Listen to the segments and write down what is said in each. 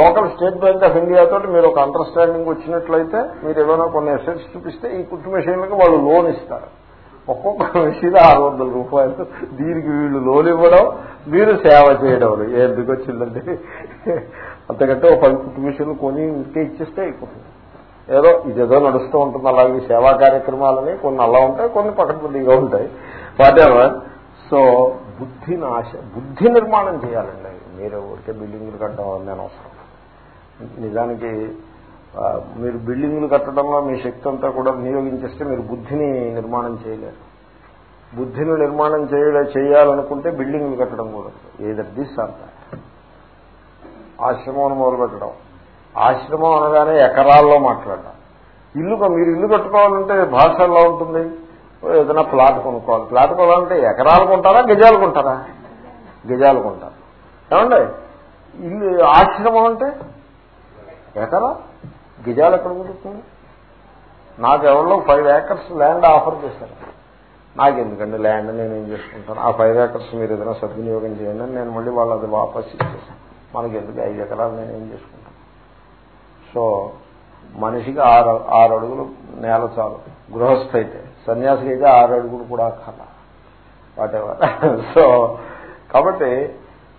Local State Bank of India తోటి మీరు ఒక అండర్స్టాండింగ్ వచ్చినట్లయితే మీరు ఏమైనా కొన్ని అసెట్స్ చూపిస్తే ఈ కుట్టు మెషిన్లకు వాళ్ళు లోన్ ఇస్తారు. ఒక్కొక్క మెషిన్ ఆరు వందల రూపాయలు. దీనికి వీళ్ళు లోన్ ఇవ్వడం మీరు సేవ చేయడం ఎందుకు వచ్చిందండి? అంతకంటే ఒక పది కుట్టు మెషిన్లు కొని ఇంటికే ఇచ్చేస్తే అయిపోతుంది. ఏదో ఇదేదో నడుస్తూ ఉంటుంది. అలాగే సేవా కార్యక్రమాలని కొన్ని అలా ఉంటాయి కొన్ని పకడ్బందీగా ఉంటాయి. వాటెవర్ సో బుద్ధి నాశ బుద్ధి నిర్మాణం చేయాలండి. మీరు ఊరికే బిల్డింగ్లు కట్టడం నేను అవసరం. నిజానికి మీరు బిల్డింగ్లు కట్టడంలో మీ శక్తి అంతా కూడా వినియోగించేస్తే మీరు బుద్ధిని నిర్మాణం చేయలేరు. బుద్ధిని నిర్మాణం చేయలే చేయాలనుకుంటే బిల్డింగ్లు కట్టడం కూడా ఏదర్ దిస్ అంత ఆశ్రమం మొదలు పెట్టడం. ఆశ్రమం అనగానే ఎకరాల్లో మాట్లాడడం. ఇల్లు మీరు ఇల్లు కట్టుకోవాలంటే భాష ఎలా ఉంటుంది? ఏదైనా ప్లాట్ కొనుక్కోవాలి. ప్లాట్ కొనాలంటే ఎకరాలు కొంటారా గజాలు కొంటారా? గజాలు కొంటారు. ఏమండి? ఇల్లు ఆశ్రమం అంటే ఎకరా గిజాలు ఎక్కడ కుదురుతుంది నాకు ఎవరిలో ఫైవ్ ఏకర్స్ ల్యాండ్ ఆఫర్ చేశారు. నాకు ఎందుకండి ల్యాండ్ నేను ఏం చేసుకుంటాను? ఆ ఫైవ్ ఏకర్స్ మీరు ఏదైనా సద్వినియోగం చేయండి నేను మళ్ళీ వాళ్ళు అది వాపస్ ఇచ్చేసాను మనకి ఎందుకు ఐదు ఎకరాలు నేను ఏం చేసుకుంటాను? సో మనిషికి ఆరు ఆరు అడుగులు నేల చాలు. గృహస్థ అయితే సన్యాసికి అయితే ఆరు అడుగులు కూడా కల వాటెవర్ సో కాబట్టి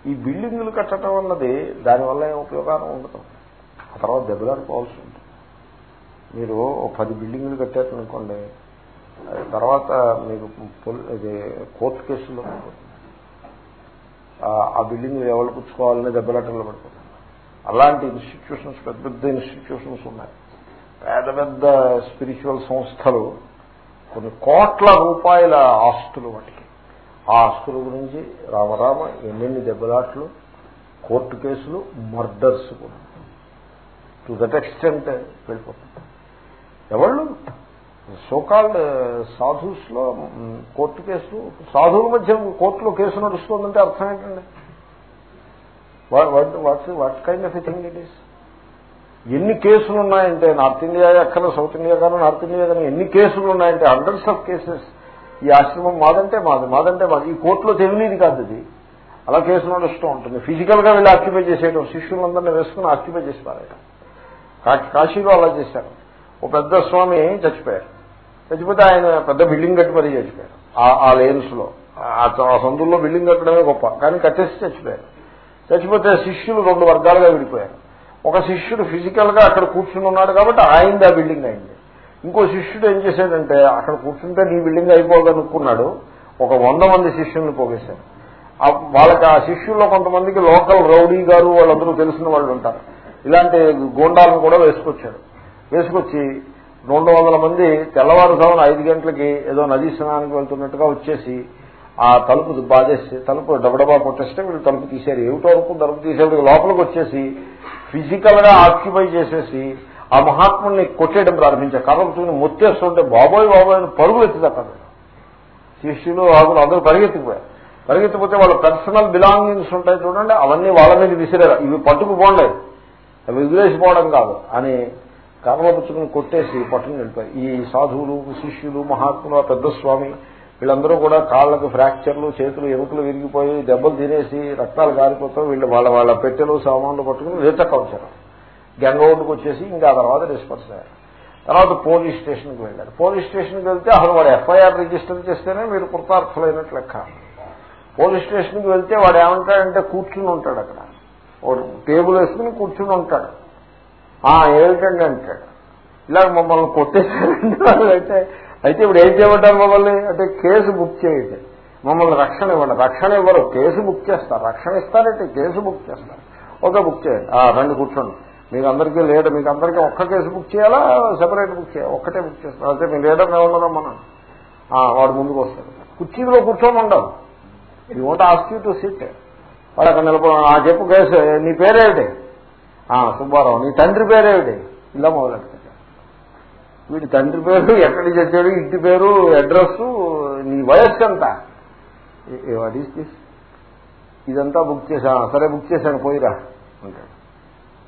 ఈ బిల్డింగులు కట్టడం అన్నది దానివల్ల ఏం ఉపయోగాలు ఉండదు. ఆ తర్వాత దెబ్బలాడుకోవాల్సి ఉంటుంది. మీరు పది బిల్డింగులు కట్టారనుకోండి తర్వాత మీకు ఇది కోర్టు కేసుల్లో పడిపోతుంది. ఆ- బిల్డింగ్ ఎవరు పుచ్చుకోవాలని దెబ్బలాటంలో పడిపోతుంది అలాంటి ఇన్స్టిట్యూషన్స్ పెద్ద పెద్ద ఇన్స్టిట్యూషన్స్ ఉన్నాయి. పెద్ద పెద్ద స్పిరిచువల్ సంస్థలు కొన్ని కోట్ల రూపాయల ఆస్తులు వాటికి. ఆ ఆస్తుల గురించి రామరామ ఎన్నెన్ని దెబ్బలాట్లు కోర్టు కేసులు మర్డర్స్ కూడా. టు దట్ ఎక్స్టెంట్ వెళ్ళిపోతుంది ఎవళ్ళు? సోకాల్డ్ uh, సాధుస్లో కోర్టు కేసు సాధువుల మధ్య కోర్టులో కేసు నడుస్తుందంటే అర్థం ఏంటండి? What what kind of thing it is ఎన్ని కేసులు ఉన్నాయంటే నార్త్ ఇండియా ఎక్కడ సౌత్ ఇండియా కానీ నార్త్ ఇండియా కానీ ఎన్ని కేసులు ఉన్నాయంటే హండ్రెడ్స్ ఆఫ్ కేసెస్. ఈ ఆశ్రమం మాదంటే మాది మాదంటే మాది. ఈ కోర్టులో తెలియదు కాదు ఇది అలా కేసు నడుస్తూ ఉంటుంది. ఫిజికల్గా వెళ్ళి ఆక్యుపై చేసేయడం శిష్యులందరినీ వేసుకుని ఆక్యుపై చేసి పారేయడం. కాశీలో అలా చేశారు. ఓ పెద్ద స్వామి చచ్చిపోయారు. చచ్చిపోతే ఆయన పెద్ద బిల్డింగ్ కట్టి మరీ చచ్చిపోయారు. ఆ- లేన్స్లో లేన్స్లో. ఆ సందుల్లో బిల్డింగ్ కట్టడమే గొప్ప. కానీ కట్టేసి చచ్చిపోయారు. చచ్చిపోతే శిష్యులు రెండు వర్గాలుగా విడిపోయారు. ఒక శిష్యుడు ఫిజికల్గా అక్కడ కూర్చుని ఉన్నాడు కాబట్టి ఆయనది ఆ బిల్డింగ్ అయింది. ఇంకో శిష్యుడు ఏం చేశాడంటే అక్కడ కూర్చుంటే నీ బిల్డింగ్ అయిపోగనుకున్నాడు. ఒక వంద మంది శిష్యుల్ని పోగేశారు వాళ్ళకి ఆ శిష్యుల్లో కొంతమందికి లోకల్ రౌడీ గారు వాళ్ళందరూ తెలిసిన వాళ్ళు ఉంటారు. ఇలాంటి గోండాలను కూడా వేసుకొచ్చాడు వేసుకొచ్చి రెండు వందల మంది తెల్లవారుజామున ఐదు గంటలకి ఏదో నదీ స్నానానికి వెళ్తున్నట్టుగా వచ్చేసి ఆ తలుపు బాధేసి తలుపు డబడబా కొట్టేస్తే వీళ్ళు తలుపు తీశారు. ఏమిటో వరకు తలుపు తీసేది లోపలికి వచ్చేసి ఫిజికల్గా ఆక్యుపై చేసేసి ఆ మహాత్ముడిని కొట్టేయడం ప్రారంభించారు. కర్రలు మొత్తేస్తుంటే బాబోయ్ బాబోయ్ అని పరుగులు ఎత్తుతారు శిష్యులు ఆకులు అందరూ పరిగెత్తిపోయారు. పరిగెత్తిపోతే వాళ్ళ పర్సనల్ బిలాంగింగ్స్ ఉంటాయి చూడండి అవన్నీ వాళ్ళ మీద విసిరారు. ఇవి పట్టుకుపోండి అవి వదిలేసిపోవడం కాదు. అని కర్మ పుచ్చుకుని కొట్టేసి పట్టుకుని వెళ్ళిపోయి ఈ సాధువులు శిష్యులు మహాత్ములు పెద్ద స్వామి వీళ్ళందరూ కూడా కాళ్ళకు ఫ్రాక్చర్లు చేతులు ఎముకలు విరిగిపోయి దెబ్బలు తినేసి రక్తాలు కారిపోతాం వీళ్ళు వాళ్ళ వాళ్ళ పెట్టెలు సామాన్లు పట్టుకుని రేచక్క వచ్చారు. గంగోడ్డుకు వచ్చేసి ఇంకా ఆ తర్వాత డిస్పర్స్ అయ్యారు. తర్వాత పోలీస్ స్టేషన్కి వెళ్ళారు. పోలీస్ స్టేషన్కి వెళ్తే అసలు వాడు ఎఫ్ఐఆర్ రిజిస్టర్ చేస్తేనే మీరు కృతార్థులైనట్లు లెక్క. పోలీస్ స్టేషన్కి వెళ్తే వాడు ఏమంటాడంటే కూర్చుని ఉంటాడు అక్కడ. టేబుల్ వేసుకుని కూర్చుని ఉంటాడు. ఆ ఏమిటండి అంటాడు ఇలా మమ్మల్ని కొట్టేశారండి అయితే. అయితే ఇప్పుడు ఏం చేయమంటారు మమ్మల్ని? అంటే కేసు బుక్ చేయండి. మమ్మల్ని రక్షణ ఇవ్వండి. రక్షణ ఇవ్వరు. కేసు బుక్ చేస్తారు. రక్షణ ఇస్తారంటే కేసు బుక్ చేస్తారు. ఓకే బుక్ చేయండి. ఆ, రండి కూర్చోండి. మీకు అందరికీ లేడు మీకు అందరికీ ఒక్క కేసు బుక్ చేయాలా? సెపరేట్ బుక్ చేయాలి ఒక్కటే బుక్ చేస్తారు. అయితే మీ లేడర్ ఏమన్నారా మనం? వాడు ముందుకు వస్తాడు. కుర్చీలో కూర్చొని ఉండవు ఈ ఓట ఆస్క్యూ టు సిట్ వాడు అక్కడ నిలబడి ఆ చెప్పు కేసు నీ పేరేమిటి? సుబ్బారావు నీ తండ్రి పేరేమిటి? ఇలా మొదలెడతాడు వీడి తండ్రి పేరు ఎక్కడి నుంచి వచ్చాడు ఇంటి పేరు అడ్రస్ నీ వయస్సు ఎంత? What is this? ఇదంతా బుక్ చేశాను సరే బుక్ చేశాను పోయిరా అంటాడు.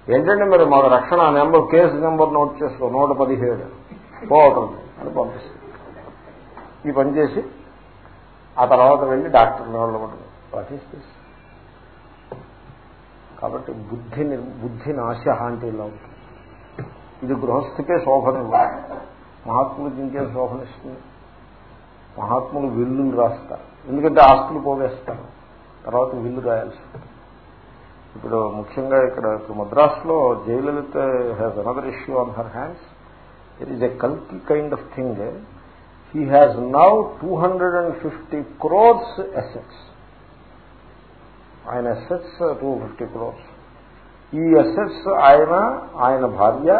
ఏంటంటే మరి మాకు రక్షణ నెంబర్ కేసు నెంబర్ నోట్ చేసుకో నూట పదిహేడు. పోతుంది అని పంపిస్తుంది ఈ పని చేసి ఆ తర్వాత వెళ్ళి డాక్టర్ వాళ్ళు వాట్ ఈస్ దిస్? కాబట్టి బుద్ధి బుద్ధి నాశ అంటే ఇలా ఉంటుంది. ఇది గృహస్థికే శోభనివ్వాలి మహాత్ములకి ఇంకే శోభనిస్తుంది మహాత్ములు విల్లులు రాస్తారు. ఎందుకంటే ఆస్తులు పోగేస్తారు. తర్వాత విల్లు రాయాల్సి ఇప్పుడు ముఖ్యంగా ఇక్కడ ఇప్పుడు మద్రాసులో Jayalalithaa has another issue on her hands it is a కల్కి kind of thing he has now two hundred and fifty crores assets ఆయన అసెట్స్ టూ ఫిఫ్టీ క్రోర్స్ ఈ అసెట్స్ ఆయన ఆయన భార్య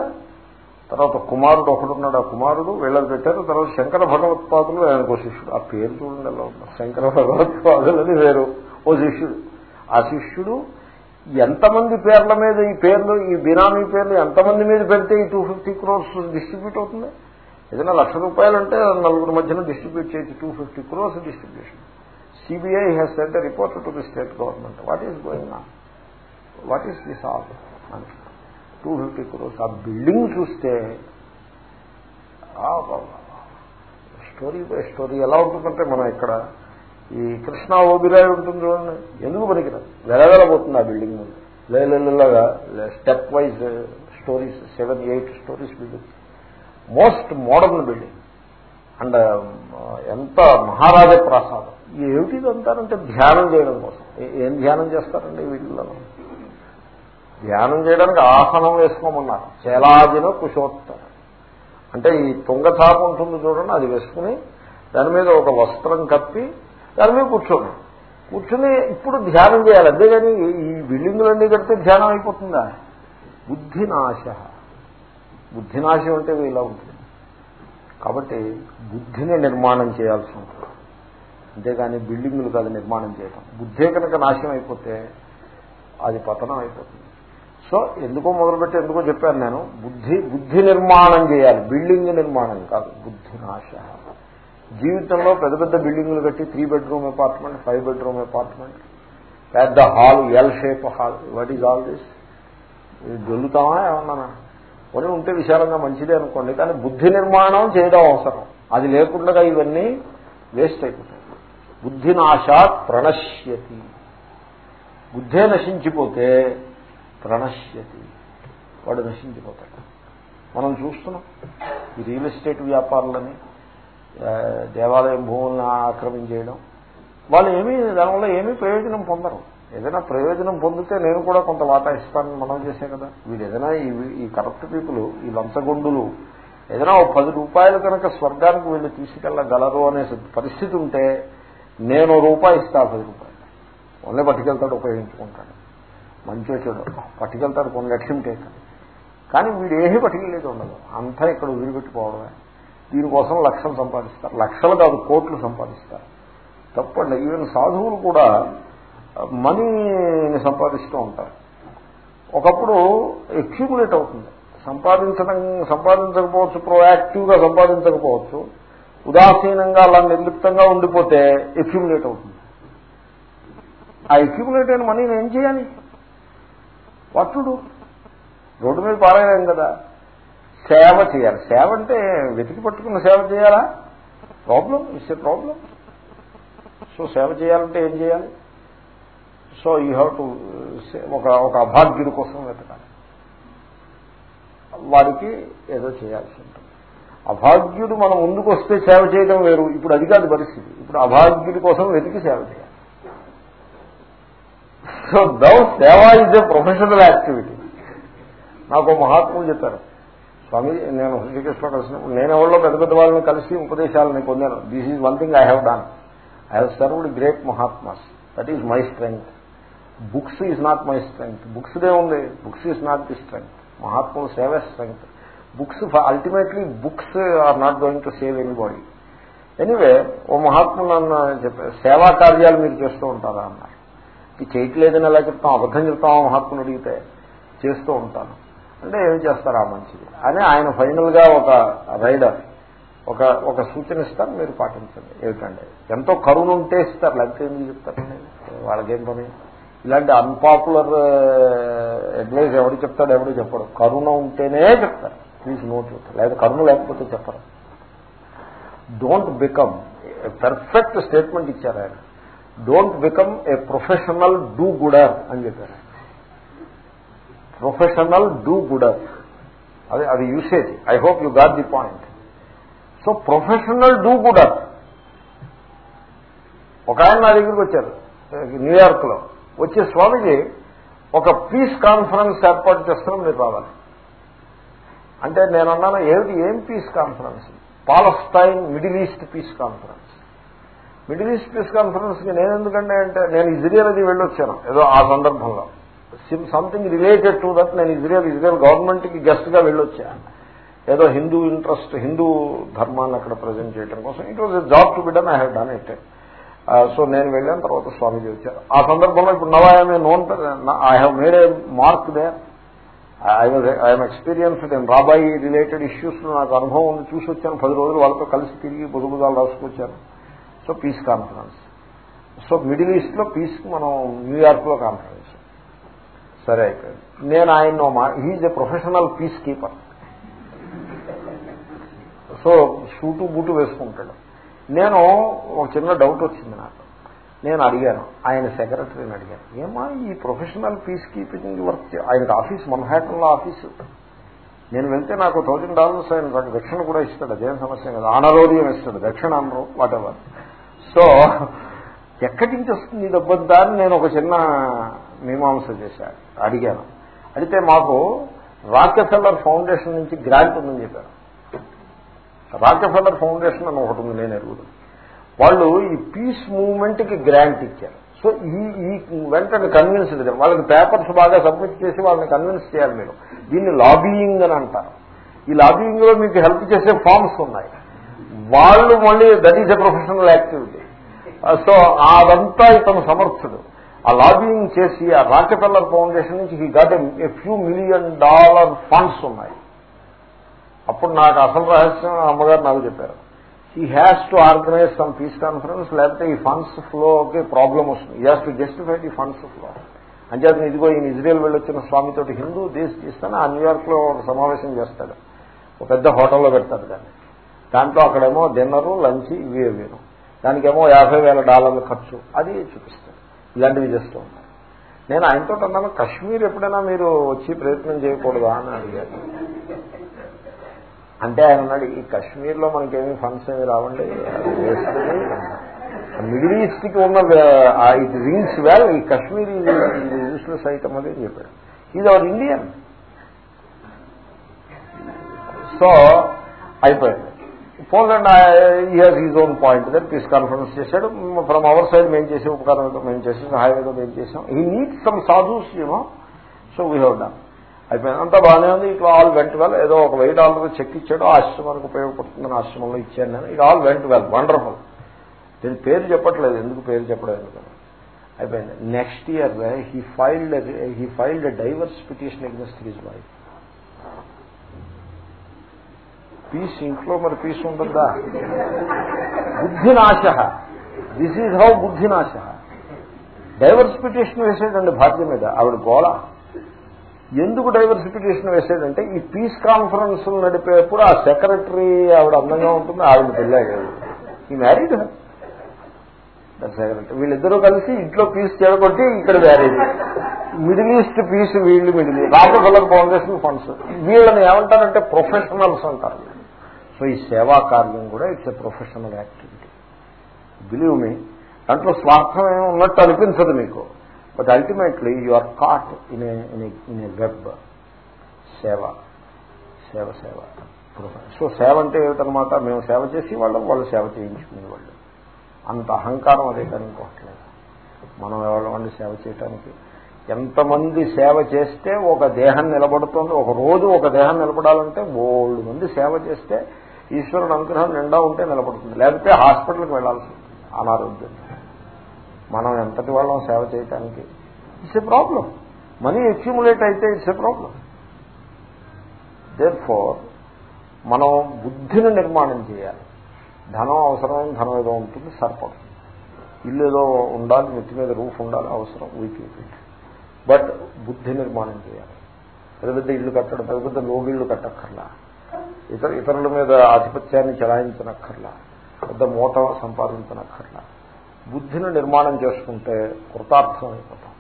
తర్వాత కుమారుడు ఒకడున్నాడు ఆ కుమారుడు వీళ్ళకి పెట్టారు తర్వాత శంకర భగవత్పాదులు ఆయనకు శిష్యుడు. ఆ పేరు చూడండి ఎలా ఉన్నారు శంకర భగవత్పాదులు అని వేరు. ఓ శిష్యుడు. ఆ శిష్యుడు ఎంతమంది పేర్ల మీద ఈ పేర్లు ఈ బినామీ పేర్లు ఎంతమంది మీద పెడితే ఈ టూ ఫిఫ్టీ క్రోర్స్ డిస్ట్రిబ్యూట్ అవుతుంది? ఏదైనా లక్ష రూపాయలు అంటే నలుగురు మధ్యన డిస్ట్రిబ్యూట్ చేయొచ్చు two fifty crores distribution CBI has set report to the state government what is going on what is this all two fifty crores ఆ బిల్డింగ్ చూస్తే స్టోరీ బై స్టోరీ ఎలా ఉంటుందంటే మనం ఇక్కడ ఈ కృష్ణ ఓబిరాయి ఉంటుంది చూడండి. ఎందుకు పనికిరాదు? వెలవెలబోతుంది ఆ బిల్డింగ్ ముందు. లేలాగా step wise stories seven eight stories building most modern building and ఎంత మహారాజ ప్రసాదం. ఏమిటి అంటారంటే ధ్యానం చేయడం కోసం. ఏం ధ్యానం చేస్తారండి వీటిలో ధ్యానం చేయడానికి ఆసనం వేసుకోమన్నారు. చేలాదిన కుశోత్తర. అంటే ఈ తుంగచాప ఉంటుంది చూడండి అది వేసుకుని దాని మీద ఒక వస్త్రం కప్పి దాని మీద కూర్చోండి. కూర్చుని ఇప్పుడు ధ్యానం చేయాలి. అంతేగాని ఈ బిల్డింగులన్నీ కడితే ధ్యానం అయిపోతుందా? బుద్ధినాశ. బుద్ధినాశం అంటే ఇలా ఉంటుంది. కాబట్టి బుద్ధిని నిర్మాణం చేయాల్సి ఉంటుంది. అంతేగాని బిల్డింగులు కాదు నిర్మాణం చేయటం. బుద్ధే కనుక నాశనం అయిపోతే అది పతనం అయిపోతుంది. సో ఎందుకో మొదలుపెట్టి ఎందుకో చెప్పాను నేను. బుద్ధి బుద్ధి నిర్మాణం చేయాలి. బిల్డింగ్ నిర్మాణం కాదు. బుద్ధి నాశ. జీవితంలో పెద్ద పెద్ద బిల్డింగ్లు కట్టి three bedroom apartment five bedroom apartment పెద్ద hall L shape hall what is all this? దొల్లుతామా ఏమన్నా కొని ఉంటే విశాలంగా మంచిదే అనుకోండి. కానీ బుద్ధి నిర్మాణం చేయడం అవసరం. అది లేకుండా ఇవన్నీ వేస్ట్ అయిపోతాయి. బుద్ధి నాశాత్ ప్రణశ్యతి. బుద్ధే నశించిపోతే ప్రణశ్యతి. వాడు నశించిపోతాడు. మనం చూస్తున్నాం. ఈ రియల్ ఎస్టేట్ వ్యాపారులని దేవాలయం భూములను ఆక్రమించేయడం. వాళ్ళు ఏమీ దానివల్ల ఏమీ ప్రయోజనం పొందరు. ఏదైనా ప్రయోజనం పొందితే నేను కూడా కొంత వాటా ఇస్తానని మనం చేసే కదా. వీళ్ళు ఏదైనా ఈ కరప్ట్ పీపుల్ ఈ లంచగొండులు ఏదైనా ఓ పది రూపాయలు కనుక స్వర్గానికి వీళ్ళు తీసుకెళ్ళగలరు అనే పరిస్థితి ఉంటే నేను రూపాయి ఇస్తా పది రూపాయలు. ఓన్లీ పట్టుకెళ్తాడు ఉపయోగించుకుంటాడు. మంచి వచ్చాడు పట్టుకెళ్తాడు కొన్ని లక్ష్యం టేకాడు కానీ వీడు ఏమీ పట్టుకెళ్ళేది ఉండదు. అంతా ఇక్కడ వదిలిపెట్టిపోవడమే. దీనికోసం లక్షలు సంపాదిస్తారు. లక్షలు కాదు కోట్లు సంపాదిస్తారు. తప్పండి. ఈవెన్ సాధువులు కూడా మనీని సంపాదిస్తూ ఉంటారు. ఒకప్పుడు ఎక్యూములేట్ అవుతుంది. సంపాదించడం సంపాదించకపోవచ్చు ప్రోయాక్టివ్గా సంపాదించకపోవచ్చు. ఉదాసీనంగా అలా నిర్లిప్తంగా ఉండిపోతే ఎక్యూములేట్ అవుతుంది. ఆ ఎక్యూములేట్ అయిన మనీని ఏం చేయాలి? పట్టుడు రోడ్డు మీద పారాయణం కదా. సేవ చేయాలి. సేవ అంటే వెతికి పట్టుకున్న సేవ చేయాలా? Problem it's a problem. So సేవ చేయాలంటే ఏం చేయాలి? సో యూ హ్యావ్ టు ఒక ఒక అభాగ్యుడి కోసం వెతకాలి. వారికి ఏదో చేయాల్సి ఉంటుంది. అభాగ్యుడు మనం ముందుకు వస్తే సేవ చేయడం వేరు. ఇప్పుడు అది కాదు పరిస్థితి. ఇప్పుడు అభాగ్యుడి కోసం వెతికి సేవ చేయాలి. సో దౌ సేవ ఇస్ ఏ ప్రొఫెషనల్ యాక్టివిటీ. నాకు మహాత్ములు చెప్పారు స్వామి నేను శ్రీకృష్ణ కలిసినప్పుడు నేను ఎవరిలో పెద్ద పెద్ద వాళ్ళని కలిసి ఉపదేశాలని పొందాను. This is one thing I have done I have served great mahatmas that is my strength books is not my strength books they ఉంది. Books is not the strength మహాత్ములు సేవే strength books ultimately books are not going to save anybody anyway ఓ మహాత్ములు అన్న చెప్పారు సేవా కార్యాలు మీరు చేస్తూ ఉంటారా అన్నారు ఇది చేయట్లేదని ఎలా చెప్తాం? అబద్ధం చెప్తామా మహాత్ములు అడిగితే చేస్తూ ఉంటాను. అంటే ఏం చేస్తారా మంచిది? అని ఆయన ఫైనల్గా ఒక రైడర్ ఒక ఒక సూచన ఇస్తారు మీరు పాటించండి. ఏమిటండి ఎంతో కరుణ ఉంటే ఇస్తారు లేకపోతే ఏం చెప్తారండి వాళ్ళకేం పని? ఇలాంటి అన్పాపులర్ అడ్వైజ్ ఎవరు చెప్తాడు ఎవరు చెప్పడు. కరుణ ఉంటేనే చెప్తారు. ప్లీజ్ నోట్ లేదా కర్మ లేకపోతే చెప్పరు. డోంట్ బికమ్ పెర్ఫెక్ట్ స్టేట్మెంట్ ఇచ్చారు ఆయన. Don't become a professional do gooder అని చెప్పారు ప్రొఫెషనల్ డూ గుడర్ అది అది usage I hope you got the point so professional do gooder ఒక ఆయన నా దగ్గరికి వచ్చారు న్యూయార్క్లో వచ్చే స్వామిజీ ఒక పీస్ కాన్ఫరెన్స్ ఏర్పాటు చేస్తున్నాం మీరు రావాలి. అంటే నేను అన్నాను ఏమిటి? ఏం peace conference Palestine Middle East peace conference Middle East peace కాన్ఫరెన్స్కి నేను ఎందుకంటే అంటే నేను ఇజ్రాయల్ అది వెళ్ళొచ్చాను ఏదో ఆ సందర్భంలో. సంథింగ్ రిలేటెడ్ టు దట్ నేను ఇజ్రాయల్ ఇజ్రాయల్ గవర్నమెంట్కి గెస్ట్గా వెళ్ళొచ్చాను ఏదో హిందూ ఇంట్రెస్ట్ హిందూ ధర్మాన్ని అక్కడ ప్రజెంట్ చేయడం కోసం. It was job to be done I have done it so నేను వెళ్ళాను తర్వాత స్వామీజీ వచ్చారు. ఆ సందర్భంలో ఇప్పుడు now I'm known I have made a mark there I'm experienced నేను రాబాయి రిలేటెడ్ ఇష్యూస్ నాకు అనుభవం ఉంది చూసి వచ్చాను పది రోజులు వాళ్ళతో కలిసి తిరిగి బుధబుధాలు రాసుకొచ్చాను so peace conference so Middle ఈస్ట్లో పీస్ మనం న్యూయార్క్లో కాన్ఫరెన్స్ సరే అయిపోయింది. నేను ఆయన he's a professional peace keeper so suit boot వేసుకుంటాడు. నేను ఒక చిన్న డౌట్ వచ్చింది నాకు. నేను అడిగాను. ఆయన సెక్రటరీని అడిగాను. ఏమా ఈ ప్రొఫెషనల్ పీస్ కీపింగ్ వర్క్ ఆయనకు ఆఫీస్ మన్హాటన్లో ఆఫీసు. నేను వెళ్తే నాకు థౌజండ్ డాలర్స్ ఆయన నాకు దక్షిణ కూడా ఇస్తాడు. అదేం సమస్య కదా. ఆనరోగ్యం ఇస్తాడు. దక్షిణ అనరు వాట్ సో ఎక్కడి నుంచి వస్తుంది ఈ డబ్బంతా అని నేను ఒక చిన్న మీమాంస చేశాను అడిగాను. అడిగితే మాకు రాకెఫెల్లర్ ఫౌండేషన్ నుంచి గ్రాంట్ ఉందని చెప్పారు. రాకెఫెల్లర్ ఫౌండేషన్ అని ఒకటి ఉంది. నేను ఎరుగుతుంది వాళ్ళు ఈ పీస్ మూవ్మెంట్కి గ్రాంట్ ఇచ్చారు. సో ఈ ఈ వెంటనే కన్విన్స్ వాళ్ళకి పేపర్స్ బాగా సబ్మిట్ చేసి వాళ్ళని కన్విన్స్ చేయాలి మీరు. దీన్ని లాబీయింగ్ అని అంటారు. ఈ లాబీయింగ్లో మీకు హెల్ప్ చేసే ఫార్మ్స్ ఉన్నాయి. వాళ్ళు మళ్ళీ that is a professional activity so అదంతా ఇతను సమర్థుడు. ఆ లాబింగ్ చేసి ఆ రాకపెల్లర్ ఫౌండేషన్ నుంచి he got a few million dollar funds ఉన్నాయి. అప్పుడు నాకు అసలు రహస్యం అమ్మగారు నాకు చెప్పారు. He has to organize some peace conference లేకపోతే ఈ ఫండ్స్ ఫ్లోకి ప్రాబ్లం వస్తుంది. ఈ has to justify the funds flow అంచేత ఇదిగో ఈయన ఇజ్రాయల్ వెళ్ళొచ్చిన స్వామితో హిందూ దేశ్ తీస్తాను ఆ న్యూయార్క్లో ఒక సమావేశం చేస్తాడు. ఒక పెద్ద హోటల్లో పెడతాడు దాన్ని. దాంట్లో అక్కడేమో డిన్నరు లంచ్ ఇవి వేరు దానికేమో యాభై వేల డాలర్ల ఖర్చు. అది చూపిస్తాడు. ఇలాంటివి చేస్తూ ఉంటాను నేను ఆయనతో అన్నాను కశ్మీర్ ఎప్పుడైనా మీరు వచ్చి ప్రయత్నం చేయకూడదా? అని అడిగాను అంటే ఆయన అన్నాడు ఈ కశ్మీర్లో మనకేమి ఫండ్స్ ఏమి రావండి. మిడిల్ ఈస్ట్కి ఉన్న ఇట్ రింగ్స్ వెల్. ఈ కశ్మీర్ యూస్లెస్ ఐటమ్ అని చెప్పాడు. ఇది అవర్ ఇండియన్ సో అయిపోయింది. Poland year is own point దగ్గర పీస్ కాన్ఫరెన్స్ చేశాడు. ఫ్రమ్ అవర్ సైడ్ మేము చేసే ఉపకారం మేము చేసాం. సహాయంతో మేము చేసాం. ఈ neat some sadhus you know so we have done అయిపోయింది. అంతా బాగానే ఉంది. ఇట్లా ఆల్ వెంట వెల్ ఏదో ఒక వెయ్యి డాలర్ చెక్ ఇచ్చాడు. ఆశ్రమానికి ఉపయోగపడుతుందని ఆశ్రమంలో ఇచ్చాను నేను. It all went well wonderful దీని పేరు చెప్పట్లేదు. ఎందుకు పేరు చెప్పలేదు ఎందుకని అయిపోయింది. Next year he filed he filed divorce petition against his wife peace ఇంట్లో మరి పీస్ ఉంటుందా? బుద్ధినాశ. దిస్ ఈజ్ హౌ బుద్ధినాశ. డైవర్స్ పిటిషన్ వేసేటండి భార్య మీద. ఆవిడ గోళ ఎందుకు డైవర్సిఫికేషన్ పిటిషన్ వేసేదంటే ఈ పీస్ కాన్ఫరెన్స్ నడిపేప్పుడు ఆ సెక్రటరీ ఆవిడ అందంగా ఉంటుంది ఆవిడ పెళ్ళాడు. ఈ మ్యారీడ్ సెక్రటరీ వీళ్ళిద్దరూ కలిసి ఇంట్లో పీస్ చేరగొట్టి ఇక్కడ మ్యారేజ్ మిడిల్ ఈస్ట్ పీస్ వీళ్ళు మిడిల్ రాజఫలర్ ఫౌండేషన్ ఫండ్స్ వీళ్ళని ఏమంటారంటే ప్రొఫెషనల్స్ అంటారు. సో ఈ సేవా కార్యం కూడా it's a professional activity believe me దాంట్లో స్వార్థం ఏమి ఉన్నట్టు అనిపించదు మీకు. But ultimately you are caught in in a web సేవ సేవ సేవ సో సేవ అంటే ఏమిటనమాట మేము సేవ చేసి వాళ్ళం వాళ్ళు సేవ చేయించుకునేవాళ్ళు అంత అహంకారం అదే కానీ ఇంకోట్లేదు మనం వాళ్ళని సేవ చేయటానికి ఎంతమంది సేవ చేస్తే ఒక దేహం నిలబడుతుంది ఒక రోజు ఒక దేహం నిలబడాలంటే మూడు మంది సేవ చేస్తే ఈశ్వరుడు అనుగ్రహం నిండా ఉంటే నిలబడుతుంది లేకపోతే హాస్పిటల్కి వెళ్ళాల్సి అనారోగ్యం మనం ఎంతటి వాళ్ళం సేవ చేయటానికి? It's a problem money accumulate అయితే it's a problem therefore మనం బుద్ధిని నిర్మాణం చేయాలి. ధనం అవసరమైన ధనం ఏదో ఉంటుంది సరిపడుతుంది ఇల్లు ఏదో ఉండాలి నెత్తి మీద రూఫ్ ఉండాలి అవసరం. వీక్లీ బట్ బుద్ధి నిర్మాణం చేయాలి. పెద్ద పెద్ద ఇల్లు కట్టడం పెద్ద పెద్ద లోగిళ్ళు కట్టక్కర్లా. ఇతర ఇతరుల మీద ఆధిపత్యాన్ని చెలాయించనక్కర్లా. పెద్ద మూట సంపాదించనక్కర్లా. బుద్ధిని నిర్మాణం చేసుకుంటే కృతార్థం అయిపోతాం.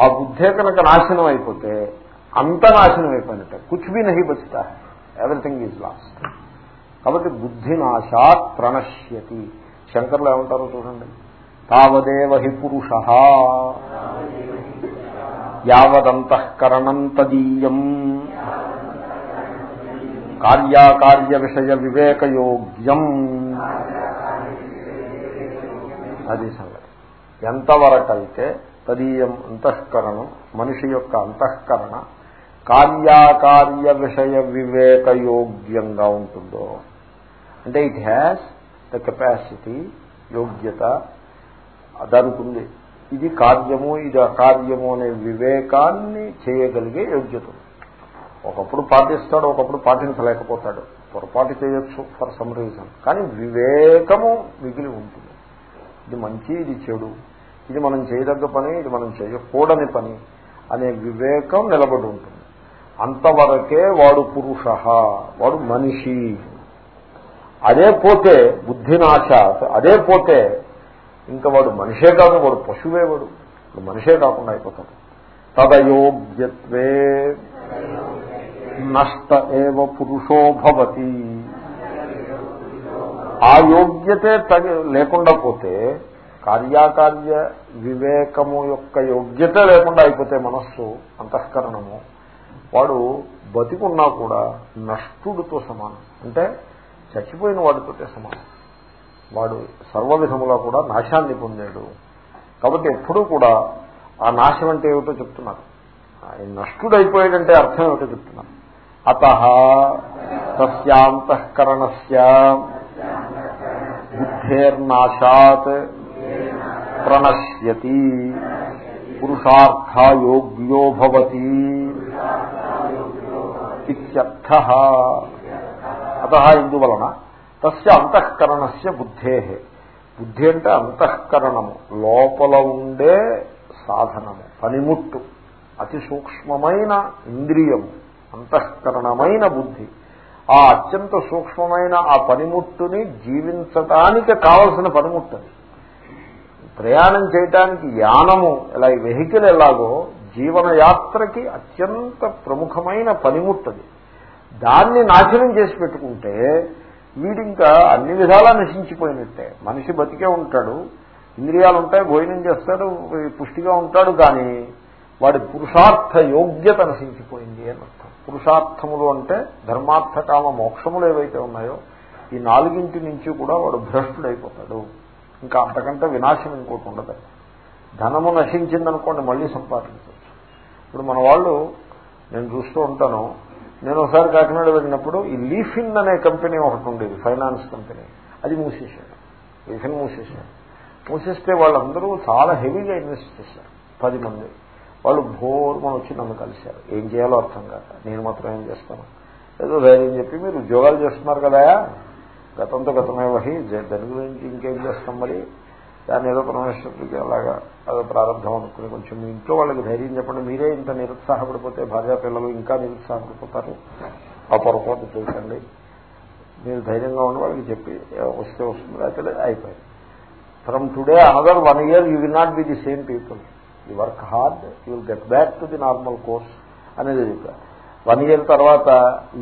ఆ బుద్ధే కనుక నాశనం అయిపోతే అంత నాశనం అయిపోయినట్టే. కుచ్బి నహి బచుతా ఎవ్రీథింగ్ ఈజ్ లాస్ట్ కాబట్టి బుద్ధి నాశాత్ ప్రణశ్యతి. శంకర్లు ఏమంటారో చూడండి. తావదేవ హి పురుష. యావదంతఃకరణం తదీయం కార్యాకార్య విషయ వివేకయోగ్యం అది సంగతి. ఎంతవరకైతే తదీయం అంతఃకరణం మనిషి యొక్క అంతఃకరణ కార్యాకార్య విషయ వివేకయోగ్యంగా ఉంటుందో. అంటే ఇట్ హ్యాస్ ద కెపాసిటీ యోగ్యత దానికి ఇది కార్యము ఇది అకార్యము అనే వివేకాన్ని చేయగలిగే యోగ్యత ఒకప్పుడు పాటిస్తాడు ఒకప్పుడు పాటించలేకపోతాడు. పొరపాటు చేయొచ్చు ఫర్ సమ్ రీజన్ కానీ వివేకము మిగిలి ఉంటుంది. ఇది మంచి ఇది చెడు. ఇది మనం చేయదగ్గ పని ఇది మనం చేయకూడని పని అనే వివేకం నిలబడి ఉంటుంది. అంతవరకే వాడు పురుష వాడు మనిషి. అదే పోతే బుద్ధినాశ అదే పోతే ఇంకా వాడు మనిషే కాదు వాడు పశువే వాడు. వాడు మనిషే కాకుండా అయిపోతాడు. తదయోగ్యత్వే నష్ట ఏవ పురుషో భవతి. ఆ యోగ్యతే తగి లేకుండా పోతే కార్యాకార్య వివేకము యొక్క యోగ్యత లేకుండా అయిపోతే మనస్సు అంతఃకరణము వాడు బతికున్నా కూడా నష్టుడితో సమానం. అంటే చచ్చిపోయిన వాడితోటే సమానం. వాడు సర్వ విధములా కూడా నాశాన్ని పొందాడు. కాబట్టి ఎప్పుడూ కూడా ఆ నాశం అంటే ఏమిటో చెప్తున్నారు. నష్టుడు నష్టుడైపోయాడంటే అర్థం ఏమిటో చెప్తున్నారు. అత తస్యాంతఃకరణస్య బుద్ధేర్నాశాత్ ప్రణశ్యతి పురుషార్థయోగ్యో భవతి ఇత్యర్థ. అత ఇందువలన తస్య అంతఃకరణస్య బుద్ధే. బుద్ధి అంటే అంతఃకరణము లోపల ఉండే సాధనము పనిముట్టు అతి సూక్ష్మమైన ఇంద్రియము అంతఃకరణమైన బుద్ధి. ఆ అత్యంత సూక్ష్మమైన ఆ పనిముట్టుని జీవించటానికి కావలసిన పనిముట్టు అది. ప్రయాణం చేయటానికి యానము ఇలా వెహికల్ ఎలాగో జీవనయాత్రకి అత్యంత ప్రముఖమైన పనిముట్టది దాన్ని నాశనం చేసి పెట్టుకుంటే వీడింకా అన్ని విధాలా నశించిపోయినట్టే. మనిషి బతికే ఉంటాడు ఇంద్రియాలు ఉంటాయి భోజనం చేస్తాడు పుష్టిగా ఉంటాడు కానీ వాడి పురుషార్థ యోగ్యత నశించిపోయింది అని పురుషార్థములు అంటే ధర్మార్థ కామ మోక్షములు ఏవైతే ఉన్నాయో ఈ నాలుగింటి నుంచి కూడా వాడు భ్రష్టుడైపోతాడు. ఇంకా అంతకంటే వినాశం ఇంకోటి ఉండదు. ధనము నశించిందనుకోండి మళ్ళీ సంపాదించవచ్చు. ఇప్పుడు మన వాళ్ళు నేను చూస్తూ ఉంటాను నేను ఒకసారి కాకినాడ వెళ్ళినప్పుడు ఈ లీఫిన్ అనే కంపెనీ ఒకటి ఉండేది ఫైనాన్స్ కంపెనీ. అది మూసేశాడు. లీఫిన్ మూసేశాడు. మూసేస్తే వాళ్ళందరూ చాలా హెవీగా ఇన్వెస్ట్ చేశారు. పది మంది. వాళ్ళు భోర్మని వచ్చి నన్ను కలిశారు. ఏం చేయాలో అర్థం కాక. నేను మాత్రం ఏం చేస్తాను? ఏదో ధైర్యం చెప్పి మీరు ఉద్యోగాలు చేస్తున్నారు కదా. గతంతో గతమే వహి దాని గురించి ఇంకేం చేస్తాం మరి? దాన్ని ఏదో పరమేశ్వరుడికి అలాగా అదో ప్రారంభం అనుకుని కొంచెం మీ ఇంట్లో వాళ్ళకి ధైర్యం చెప్పండి. మీరే ఇంత నిరుత్సాహపడిపోతే భార్యా పిల్లలు ఇంకా నిరుత్సాహపడిపోతారు. ఆ పొరపాటు చేయకండి. మీరు ధైర్యంగా ఉన్న వాళ్ళకి చెప్పి వస్తే వస్తుంది. అయితే అయిపోయింది. From today another one year you will not be the same people you work hard you will get back to the normal course అనేది చెప్పారు వన్ ఇయర్ తర్వాత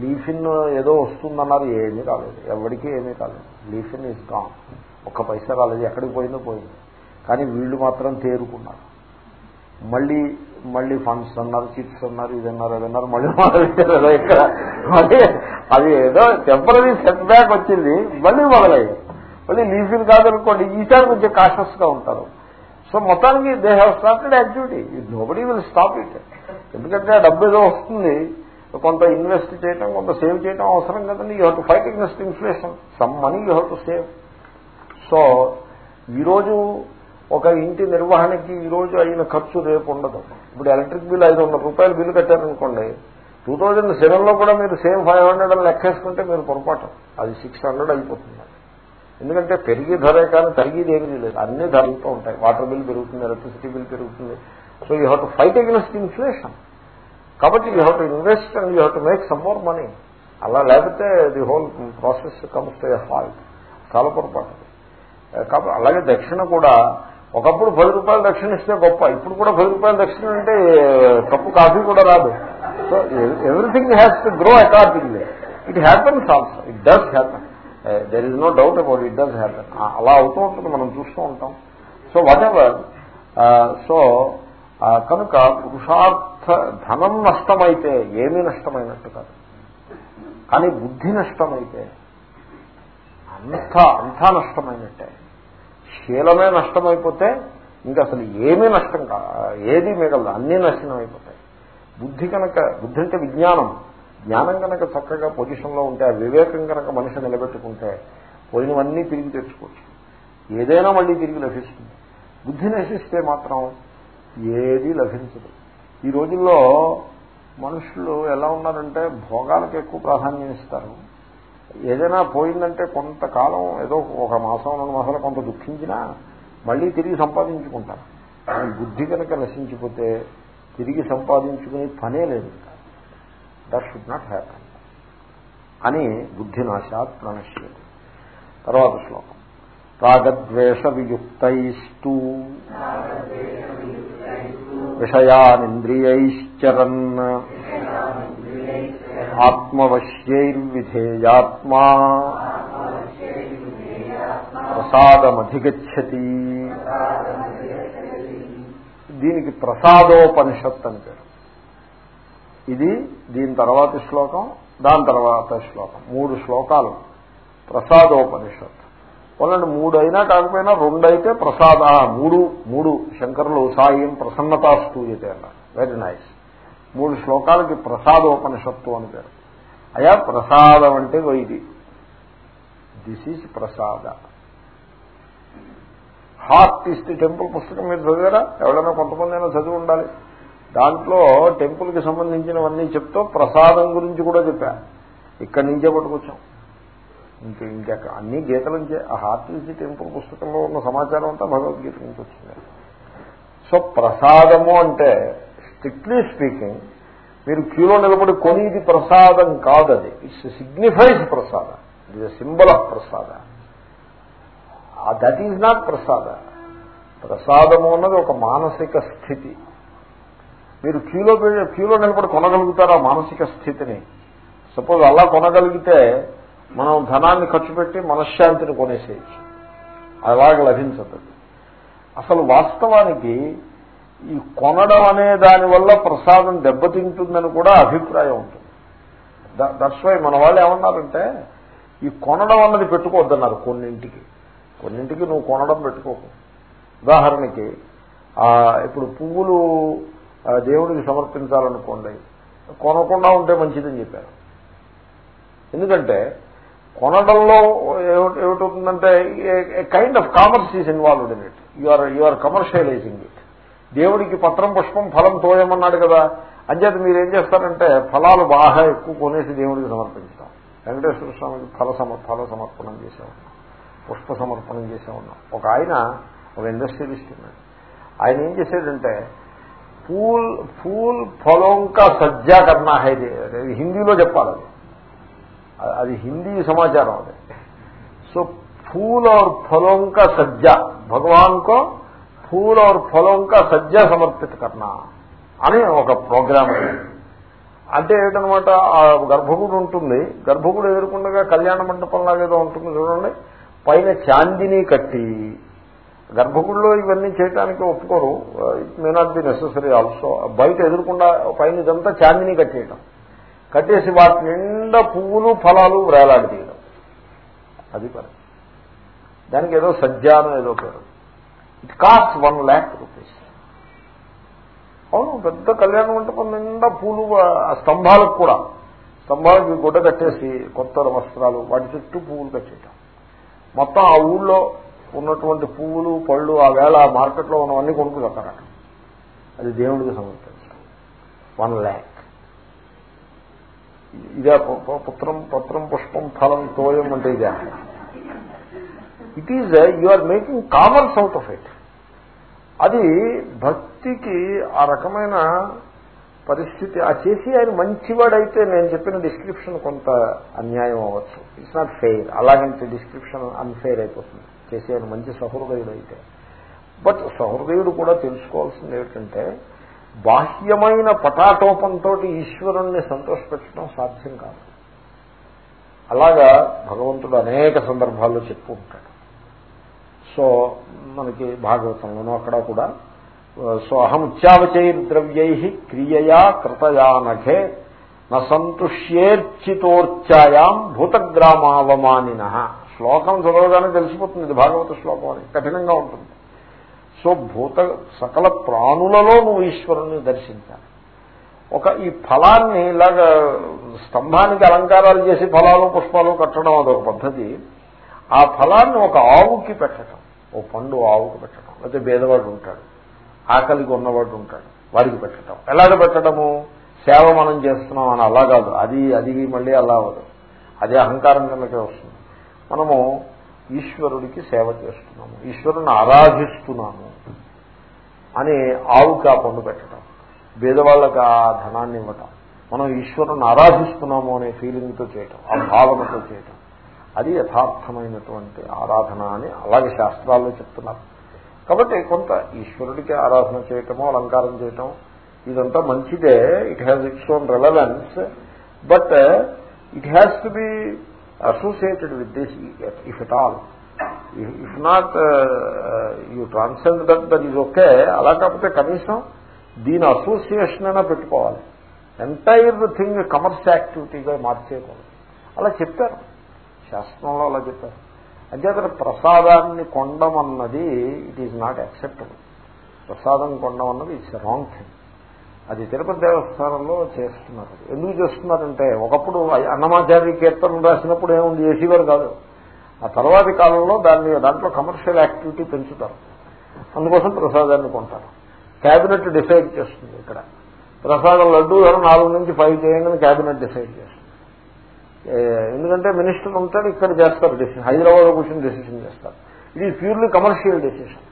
లీఫిన్ ఏదో వస్తుందన్నారు ఏమీ రాలేదు. ఎవరికి ఏమీ కాలేదు లీఫిన్ ఇస్ గాన్ ఒక్క పైసా రాలేదు. ఎక్కడికి పోయిందో పోయింది. కానీ వీళ్ళు మాత్రం తేరుకున్నారు. మళ్ళీ మళ్ళీ ఫండ్స్ అన్నారు చిప్స్ అన్నారు ఇది అన్నారు అది అన్నారు. మళ్ళీ మొదలెట్టారు ఇక్కడ మళ్ళీ అది ఏదో టెంపరీ సెట్ బ్యాక్ వచ్చింది. మళ్ళీ మొదలయ్యాయి. మళ్ళీ లీఫిన్ కాదనుకోండి ఈసారి కొంచెం కాషస్గా ఉంటారు. సో మొత్తానికి they have started activity nobody will stop it ఎందుకంటే ఆ డబ్బు ఏదో వస్తుంది. కొంత ఇన్వెస్ట్ చేయటం కొంత సేవ్ చేయటం అవసరం కదండి. You have to fight invest inflation some money you have to save so ఈరోజు ఒక ఇంటి నిర్వహణకి ఈరోజు అయిన ఖర్చు రేపు ఉండదు. ఇప్పుడు ఎలక్ట్రిక్ బిల్ ఐదు వందల రూపాయలు బిల్లు కట్టారనుకోండి టూ థౌజండ్ సెవెన్లో కూడా మీరు సేమ్ ఫైవ్ హండ్రెడ్ అని లెక్కేసుకుంటే మీరు పొరపాటు. అది సిక్స్ హండ్రెడ్ అయిపోతుంది. ఎందుకంటే పెరిగి ధరే కానీ తరిగేది ఏమీ లేదు. అన్ని ధరలతో ఉంటాయి. వాటర్ బిల్ పెరుగుతుంది ఎలక్ట్రిసిటీ బిల్ పెరుగుతుంది. So you have to fight against inflation కాబట్టి you have to invest and you have to make some more money అలా లేకపోతే the whole process comes to halt చాలా పొరపాటు. కాబట్టి అలాగే దక్షిణ కూడా ఒకప్పుడు పది రూపాయలు దక్షిణ ఇస్తే గొప్ప. ఇప్పుడు కూడా పది రూపాయలు దక్షిణ అంటే కప్పు కాఫీ కూడా రాదు. So everything has to grow accordingly it happens also it does happen there is no doubt about it does happen అలా అవుతూ ఉంటుంది మనం చూస్తూ ఉంటాం. సో వాట్ ఎవర్ సో కనుక పురుషార్థ ధనం నష్టమైతే ఏమీ నష్టమైనట్టు కాదు. కానీ బుద్ధి నష్టమైతే అంతా అంతా నష్టమైనట్టే. శీలమే నష్టమైపోతే ఇంకా అసలు ఏమీ నష్టం కా ఏది మిగలదు అన్నీ నష్టం అయిపోతాయి బుద్ధి కనుక బుద్ధి అంటే విజ్ఞానం. జ్ఞానం కనుక చక్కగా పొజిషన్లో ఉంటే వివేకం కనుక మనిషి నిలబెట్టుకుంటే పోయినవన్నీ తిరిగి తెచ్చుకోవచ్చు. ఏదైనా మళ్ళీ తిరిగి లభిస్తుంది. బుద్ధి నశిస్తే మాత్రం ఏది లభించదు. ఈ రోజుల్లో మనుషులు ఎలా ఉన్నారంటే భోగాలకు ఎక్కువ ప్రాధాన్యం ఇస్తారు. ఏదైనా పోయిందంటే కొంతకాలం ఏదో ఒక మాసం రెండు మాసాలు కొంత దుఃఖించినా మళ్ళీ తిరిగి సంపాదించుకుంటారు. బుద్ధి కనుక నశించిపోతే తిరిగి సంపాదించుకునే పనే లేదు. దట్ షుడ్ నాట్ హ్యాపన్ అని బుద్ధి నాశాత్ ప్రణశ్యతి తర్వాత శ్లోకం రాగద్వేష వియుక్తైస్తూ విషయానింద్రియైశ్చరన్ ఆత్మవశ్యైర్విధేయాత్మా ప్రసాదమధిగచ్చతి దీనికి ప్రసాదోపనిషత్ అంటే ఇది దీని తర్వాతి శ్లోకం దాని తర్వాత శ్లోకం. మూడు శ్లోకాలు. ప్రసాదోపనిషత్. వాళ్ళని మూడు అయినా కాకపోయినా రెండు అయితే ప్రసాద మూడు మూడు శంకరులు సాయం ప్రసన్నతా స్తూయతే అన్నారు. వెరీ నైస్ మూడు శ్లోకాలకి ప్రసాదోపనిషత్తు అని పేరు. అయా ప్రసాదం అంటే ఇది this is Prasada. Heart is the temple పుస్తకం మీరు చదివారా? ఎవరైనా కొంతమంది అయినా చదివి ఉండాలి. దాంట్లో టెంపుల్కి సంబంధించినవన్నీ చెప్తూ ప్రసాదం గురించి కూడా చెప్పా. ఇక్కడి నుంచే పట్టుకొచ్చాం. ఇంక ఇంకెక్క అన్ని గీతల నుంచే ఆ హార్టీసీ టెంపుల్ పుస్తకంలో ఉన్న సమాచారం అంతా భగవద్గీత నుంచి వచ్చింది. సో ప్రసాదము అంటే స్ట్రిక్ట్లీ స్పీకింగ్ మీరు క్యూలో నిలబడి కొనిది ప్రసాదం కాదు అది it's signifies Prasada. It is symbol of Prasada. That is not ప్రసాద. ప్రసాదము అన్నది ఒక మానసిక స్థితి. మీరు క్యూలో క్యూలో నిలబడి కొనగలుగుతారా మానసిక స్థితిని? సపోజ్ అలా కొనగలిగితే మనం ధనాన్ని ఖర్చు పెట్టి మనశ్శాంతిని కొనేసేయచ్చు. అలాగ లభించదు. అసలు వాస్తవానికి ఈ కొనడం అనే దానివల్ల ప్రసాదం దెబ్బతింటుందని కూడా అభిప్రాయం ఉంటుంది. దట్స్ వై మన వాళ్ళు ఏమన్నారంటే ఈ కొనడం అన్నది పెట్టుకోవద్దన్నారు కొన్నింటికి. కొన్నింటికి నువ్వు కొనడం పెట్టుకోకు. ఉదాహరణకి ఇప్పుడు పువ్వులు దేవుడికి సమర్పించాలనుకోండి కొనకుండా ఉంటే మంచిదని చెప్పారు. ఎందుకంటే కొనడంలో ఏమిటవుతుందంటే kind of commerce is involved in it you are are you are commercializing it దేవుడికి పత్రం పుష్పం ఫలం తోయమన్నాడు కదా. అంచేత మీరు ఏం చేస్తారంటే ఫలాలు బాగా ఎక్కువ కొనేసి దేవుడికి సమర్పించాం వెంకటేశ్వర స్వామికి ఫల సమర్ ఫల సమర్పణం చేసేవాళ్ళం పుష్ప సమర్పణం చేసేవాళ్ళం ఒక ఆయన ఒక ఇండస్ట్రియలిస్ట్ ఉన్నాడు. ఆయన ఏం చేసేదంటే ఫూల్ ఫూల్ ఫలోంక సజ్జా కన్నా హైదే హిందీలో చెప్పాలి అది. అది హిందీ సమాచారం అది. సో ఫూల్ ఆర్ ఫలోంక సజ్జ. భగవాన్ కో ఫూల్ ఆర్ ఫలోంక సజ్జ సమర్పిత కన్నా అని ఒక ప్రోగ్రామ్ అంటే ఏంటనమాట ఆ గర్భగుడు ఉంటుంది. గర్భగుడి ఎదుర్కొండగా కళ్యాణ మండపంలాగేదో ఉంటుంది చూడండి. పైన చాందిని కట్టి గర్భగుడిలో ఇవన్నీ చేయడానికి ఒప్పుకోరు. It may not be necessary also బయట ఎదురకుండా పైన ఇదంతా చాందిని కట్టేయడం కట్టేసి వాటి నిండా పువ్వులు ఫలాలు వేలాడదీయడం అది పని. దానికి ఏదో సజ్జానం ఏదో పేరు. It cost one lakh rupees అవును పెద్ద కళ్యాణ మంటపం నిండా పూలు ఆ స్తంభాలకు కూడా. స్తంభాలకి గుడ్డ కట్టేసి కొత్త వస్త్రాలు వాటి చుట్టూ పువ్వులు కట్టేయటం. మొత్తం ఆ ఊళ్ళో ఉన్నటువంటి పువ్వులు పళ్ళు ఆ వేళ ఆ మార్కెట్లో ఉన్నవన్నీ కొనుక్కు అది దేవుడికి సమర్పించడం వన్ ల్యాక్ ఇదే పుత్రం పత్రం పుష్పం ఫలం తోయం అంటే ఇదే. It is you are making commerce out of it అది భక్తికి ఆ రకమైన పరిస్థితి ఆ చేసి ఆయన మంచివాడైతే నేను చెప్పిన డిస్క్రిప్షన్ కొంత అన్యాయం అవ్వచ్చు. ఇట్స్ నాట్ ఫెయిర్ అలాగంటే డిస్క్రిప్షన్ అన్ఫెయిర్ అయిపోతుంది. చేసి మంచి సహృదయుడు అయితే. బట్ సహృదయుడు కూడా తెలుసుకోవాల్సింది ఏమిటంటే బాహ్యమైన పటాటోపంతో ఈశ్వరుణ్ణి సంతోషపెట్టడం సాధ్యం కాదు. అలాగా భగవంతుడు అనేక సందర్భాల్లో చెప్పుకుంటాడు ఉంటాడు. సో మనకి భాగవతంలోనూ అక్కడ కూడా సో అహం ద్రవ్యై క్రియయా కృతయానఘే సంతుష్యేర్చితోర్చాయాం భూతగ్రామావమానిన. శ్లోకం చదవగానే తెలిసిపోతుంది. ఇది భాగవత శ్లోకం అని. కఠినంగా ఉంటుంది. సో భూత సకల ప్రాణులలో నువ్వు ఈశ్వరుణ్ణి దర్శించాలి. ఒక ఈ ఫలాన్ని ఇలాగ స్తంభానికి అలంకారాలు చేసి ఫలాలు పుష్పాలు కట్టడం అదొక పద్ధతి. ఆ ఫలాన్ని ఒక ఆవుకి పెట్టడం. ఓ పండు ఆవుకి పెట్టడం. లేకపోతే భేదవాడు ఉంటాడు. ఆకలికి ఉన్నవాడు ఉంటాడు. వాడికి పెట్టడం. ఎలాగ పెట్టడము? సేవ మనం చేస్తున్నాం అని అలా కాదు. అది అది మళ్ళీ అలా అవ్వదు. అది అహంకారం కిందకే వస్తుంది. మనము ఈశ్వరుడికి సేవ చేస్తున్నాము. ఈశ్వరుని ఆరాధిస్తున్నాము అని ఆవుకి ఆ పండు పెట్టడం. పేదవాళ్ళకి ఆ ధనాన్ని ఇవ్వటం. మనం ఈశ్వరుని ఆరాధిస్తున్నాము అనే ఫీలింగ్తో చేయటం ఆ భావనతో చేయటం. అది యథార్థమైనటువంటి ఆరాధన అని అలాగే శాస్త్రాల్లో చెప్తున్నారు. కాబట్టి కొంత ఈశ్వరుడికి ఆరాధన చేయటము అలంకారం చేయటం ఇదంతా మంచిదే. It has its own relevance but it has to be associated with this if it all if not you transcend that that is okay అలా కాకపోతే కనీసం దీని అసోసియేషన్ అయినా పెట్టుకోవాలి. ఎంటైర్ థింగ్ కమర్స్ యాక్టివిటీగా మార్చేయకూడదు. అలా చెప్పారు. శాస్త్రంలో అలా చెప్పారు. అంచేతన ప్రసాదాన్ని కొండమన్నది ఇట్ ఈజ్ నాట్ యాక్సెప్టబుల్ ప్రసాదం కొండమన్నది ఇట్స్ రాంగ్ థింగ్ అది తిరుపతి దేవస్థానంలో చేస్తున్నారు. ఎందుకు చేస్తున్నారంటే ఒకప్పుడు అన్నమాచార్య కీర్తనం రాసినప్పుడు ఏముంది? చేసేవారు కాదు. ఆ తర్వాతి కాలంలో దాన్ని దాంట్లో కమర్షియల్ యాక్టివిటీ పెంచుతారు. అందుకోసం ప్రసాదాన్ని కొంటారు. క్యాబినెట్ డిసైడ్ చేస్తుంది ఇక్కడ. ప్రసాదం లడ్డు ధర నాలుగు నుంచి ఫైవ్ చేయండి క్యాబినెట్ డిసైడ్ చేస్తుంది. ఎందుకంటే మినిస్టర్ ఉంటాడు ఇక్కడ చేస్తారు డెసిషన్ హైదరాబాద్ కూర్చొని డెసిషన్ చేస్తారు. ఇది ప్యూర్లీ కమర్షియల్ డెసిషన్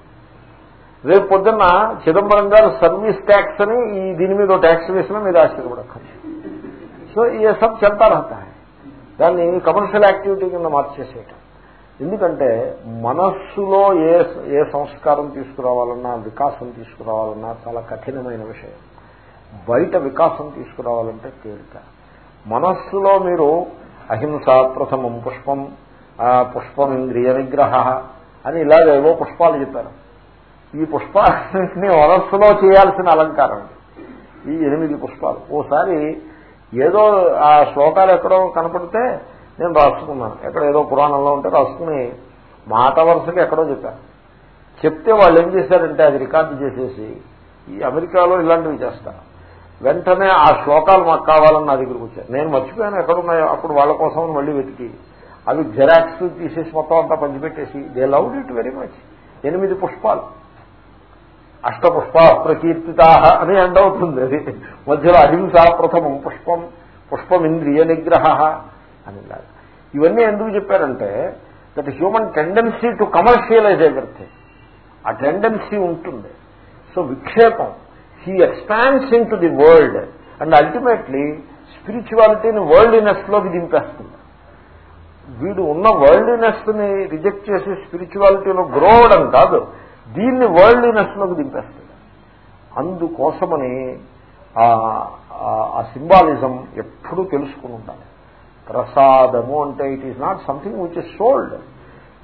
రేపు పొద్దున్న చిదంబరం గారు సర్వీస్ ట్యాక్స్ అని ఈ దీని మీద ట్యాక్స్ వేసినా మీరు ఆశ్చర్యపడక్కర్లేదు. సో ఈ సబ్ చెప్తా రహతా దాన్ని కమర్షియల్ యాక్టివిటీ కింద మార్చేసేయటం. ఎందుకంటే మనస్సులో ఏ ఏ సంస్కారం తీసుకురావాలన్నా వికాసం తీసుకురావాలన్నా చాలా కఠినమైన విషయం. బయట వికాసం తీసుకురావాలంటే తేలిక. మనస్సులో మీరు అహింస ప్రథమం పుష్పం పుష్పం ఇంద్రియ నిగ్రహ అని ఇలాగేవో పుష్పాలు చెప్పారు. ఈ పుష్పాలన్నింటినీ వరస్సులో చేయాల్సిన అలంకారం. ఈ ఎనిమిది పుష్పాలు. ఓసారి ఏదో ఆ శ్లోకాలు ఎక్కడో కనపడితే నేను రాసుకున్నాను. ఎక్కడ ఏదో పురాణంలో ఉంటే రాసుకుని మాట వరుసకి ఎక్కడో చెప్పాను చెప్తే వాళ్ళు ఏం చేశారంటే అది రికార్డు చేసేసి ఈ అమెరికాలో ఇలాంటివి చేస్తారు వెంటనే ఆ శ్లోకాలు మాకు కావాలని నా దగ్గరికి వచ్చారు. నేను మర్చిపోయాను ఎక్కడున్నాయో. అప్పుడు వాళ్ళ కోసం మళ్ళీ వెతికి. అవి జెరాక్స్ తీసేసి మొత్తం అంతా పంచిపెట్టేసి. They love it very much. ఎనిమిది పుష్పాలు. అష్టపుష్ప ప్రకీర్తిత అని ఎండ్ అవుతుంది అది. మధ్యలో అహింస ప్రథమం పుష్పం పుష్పం ఇంద్రియ నిగ్రహ అని ఇవన్నీ ఎందుకు చెప్పారంటే that human tendency to commercialize everything ఆ టెండెన్సీ ఉంటుంది. So విక్షేపం he expands into the world and ultimately స్పిరిచువాలిటీని వరల్డ్నెస్లోకి దింపేస్తుంది వీడు ఉన్న వరల్డ్నెస్ని రిజెక్ట్ చేసి స్పిరిచువాలిటీలో గ్రో అవడం కాదు. దీన్ని వరల్డ్లీనెస్లోకి దింపేస్తుంది. అందుకోసమని ఆ సింబాలిజం ఎప్పుడూ తెలుసుకుని ఉండాలి. ప్రసాదము అంటే it is not something which is sold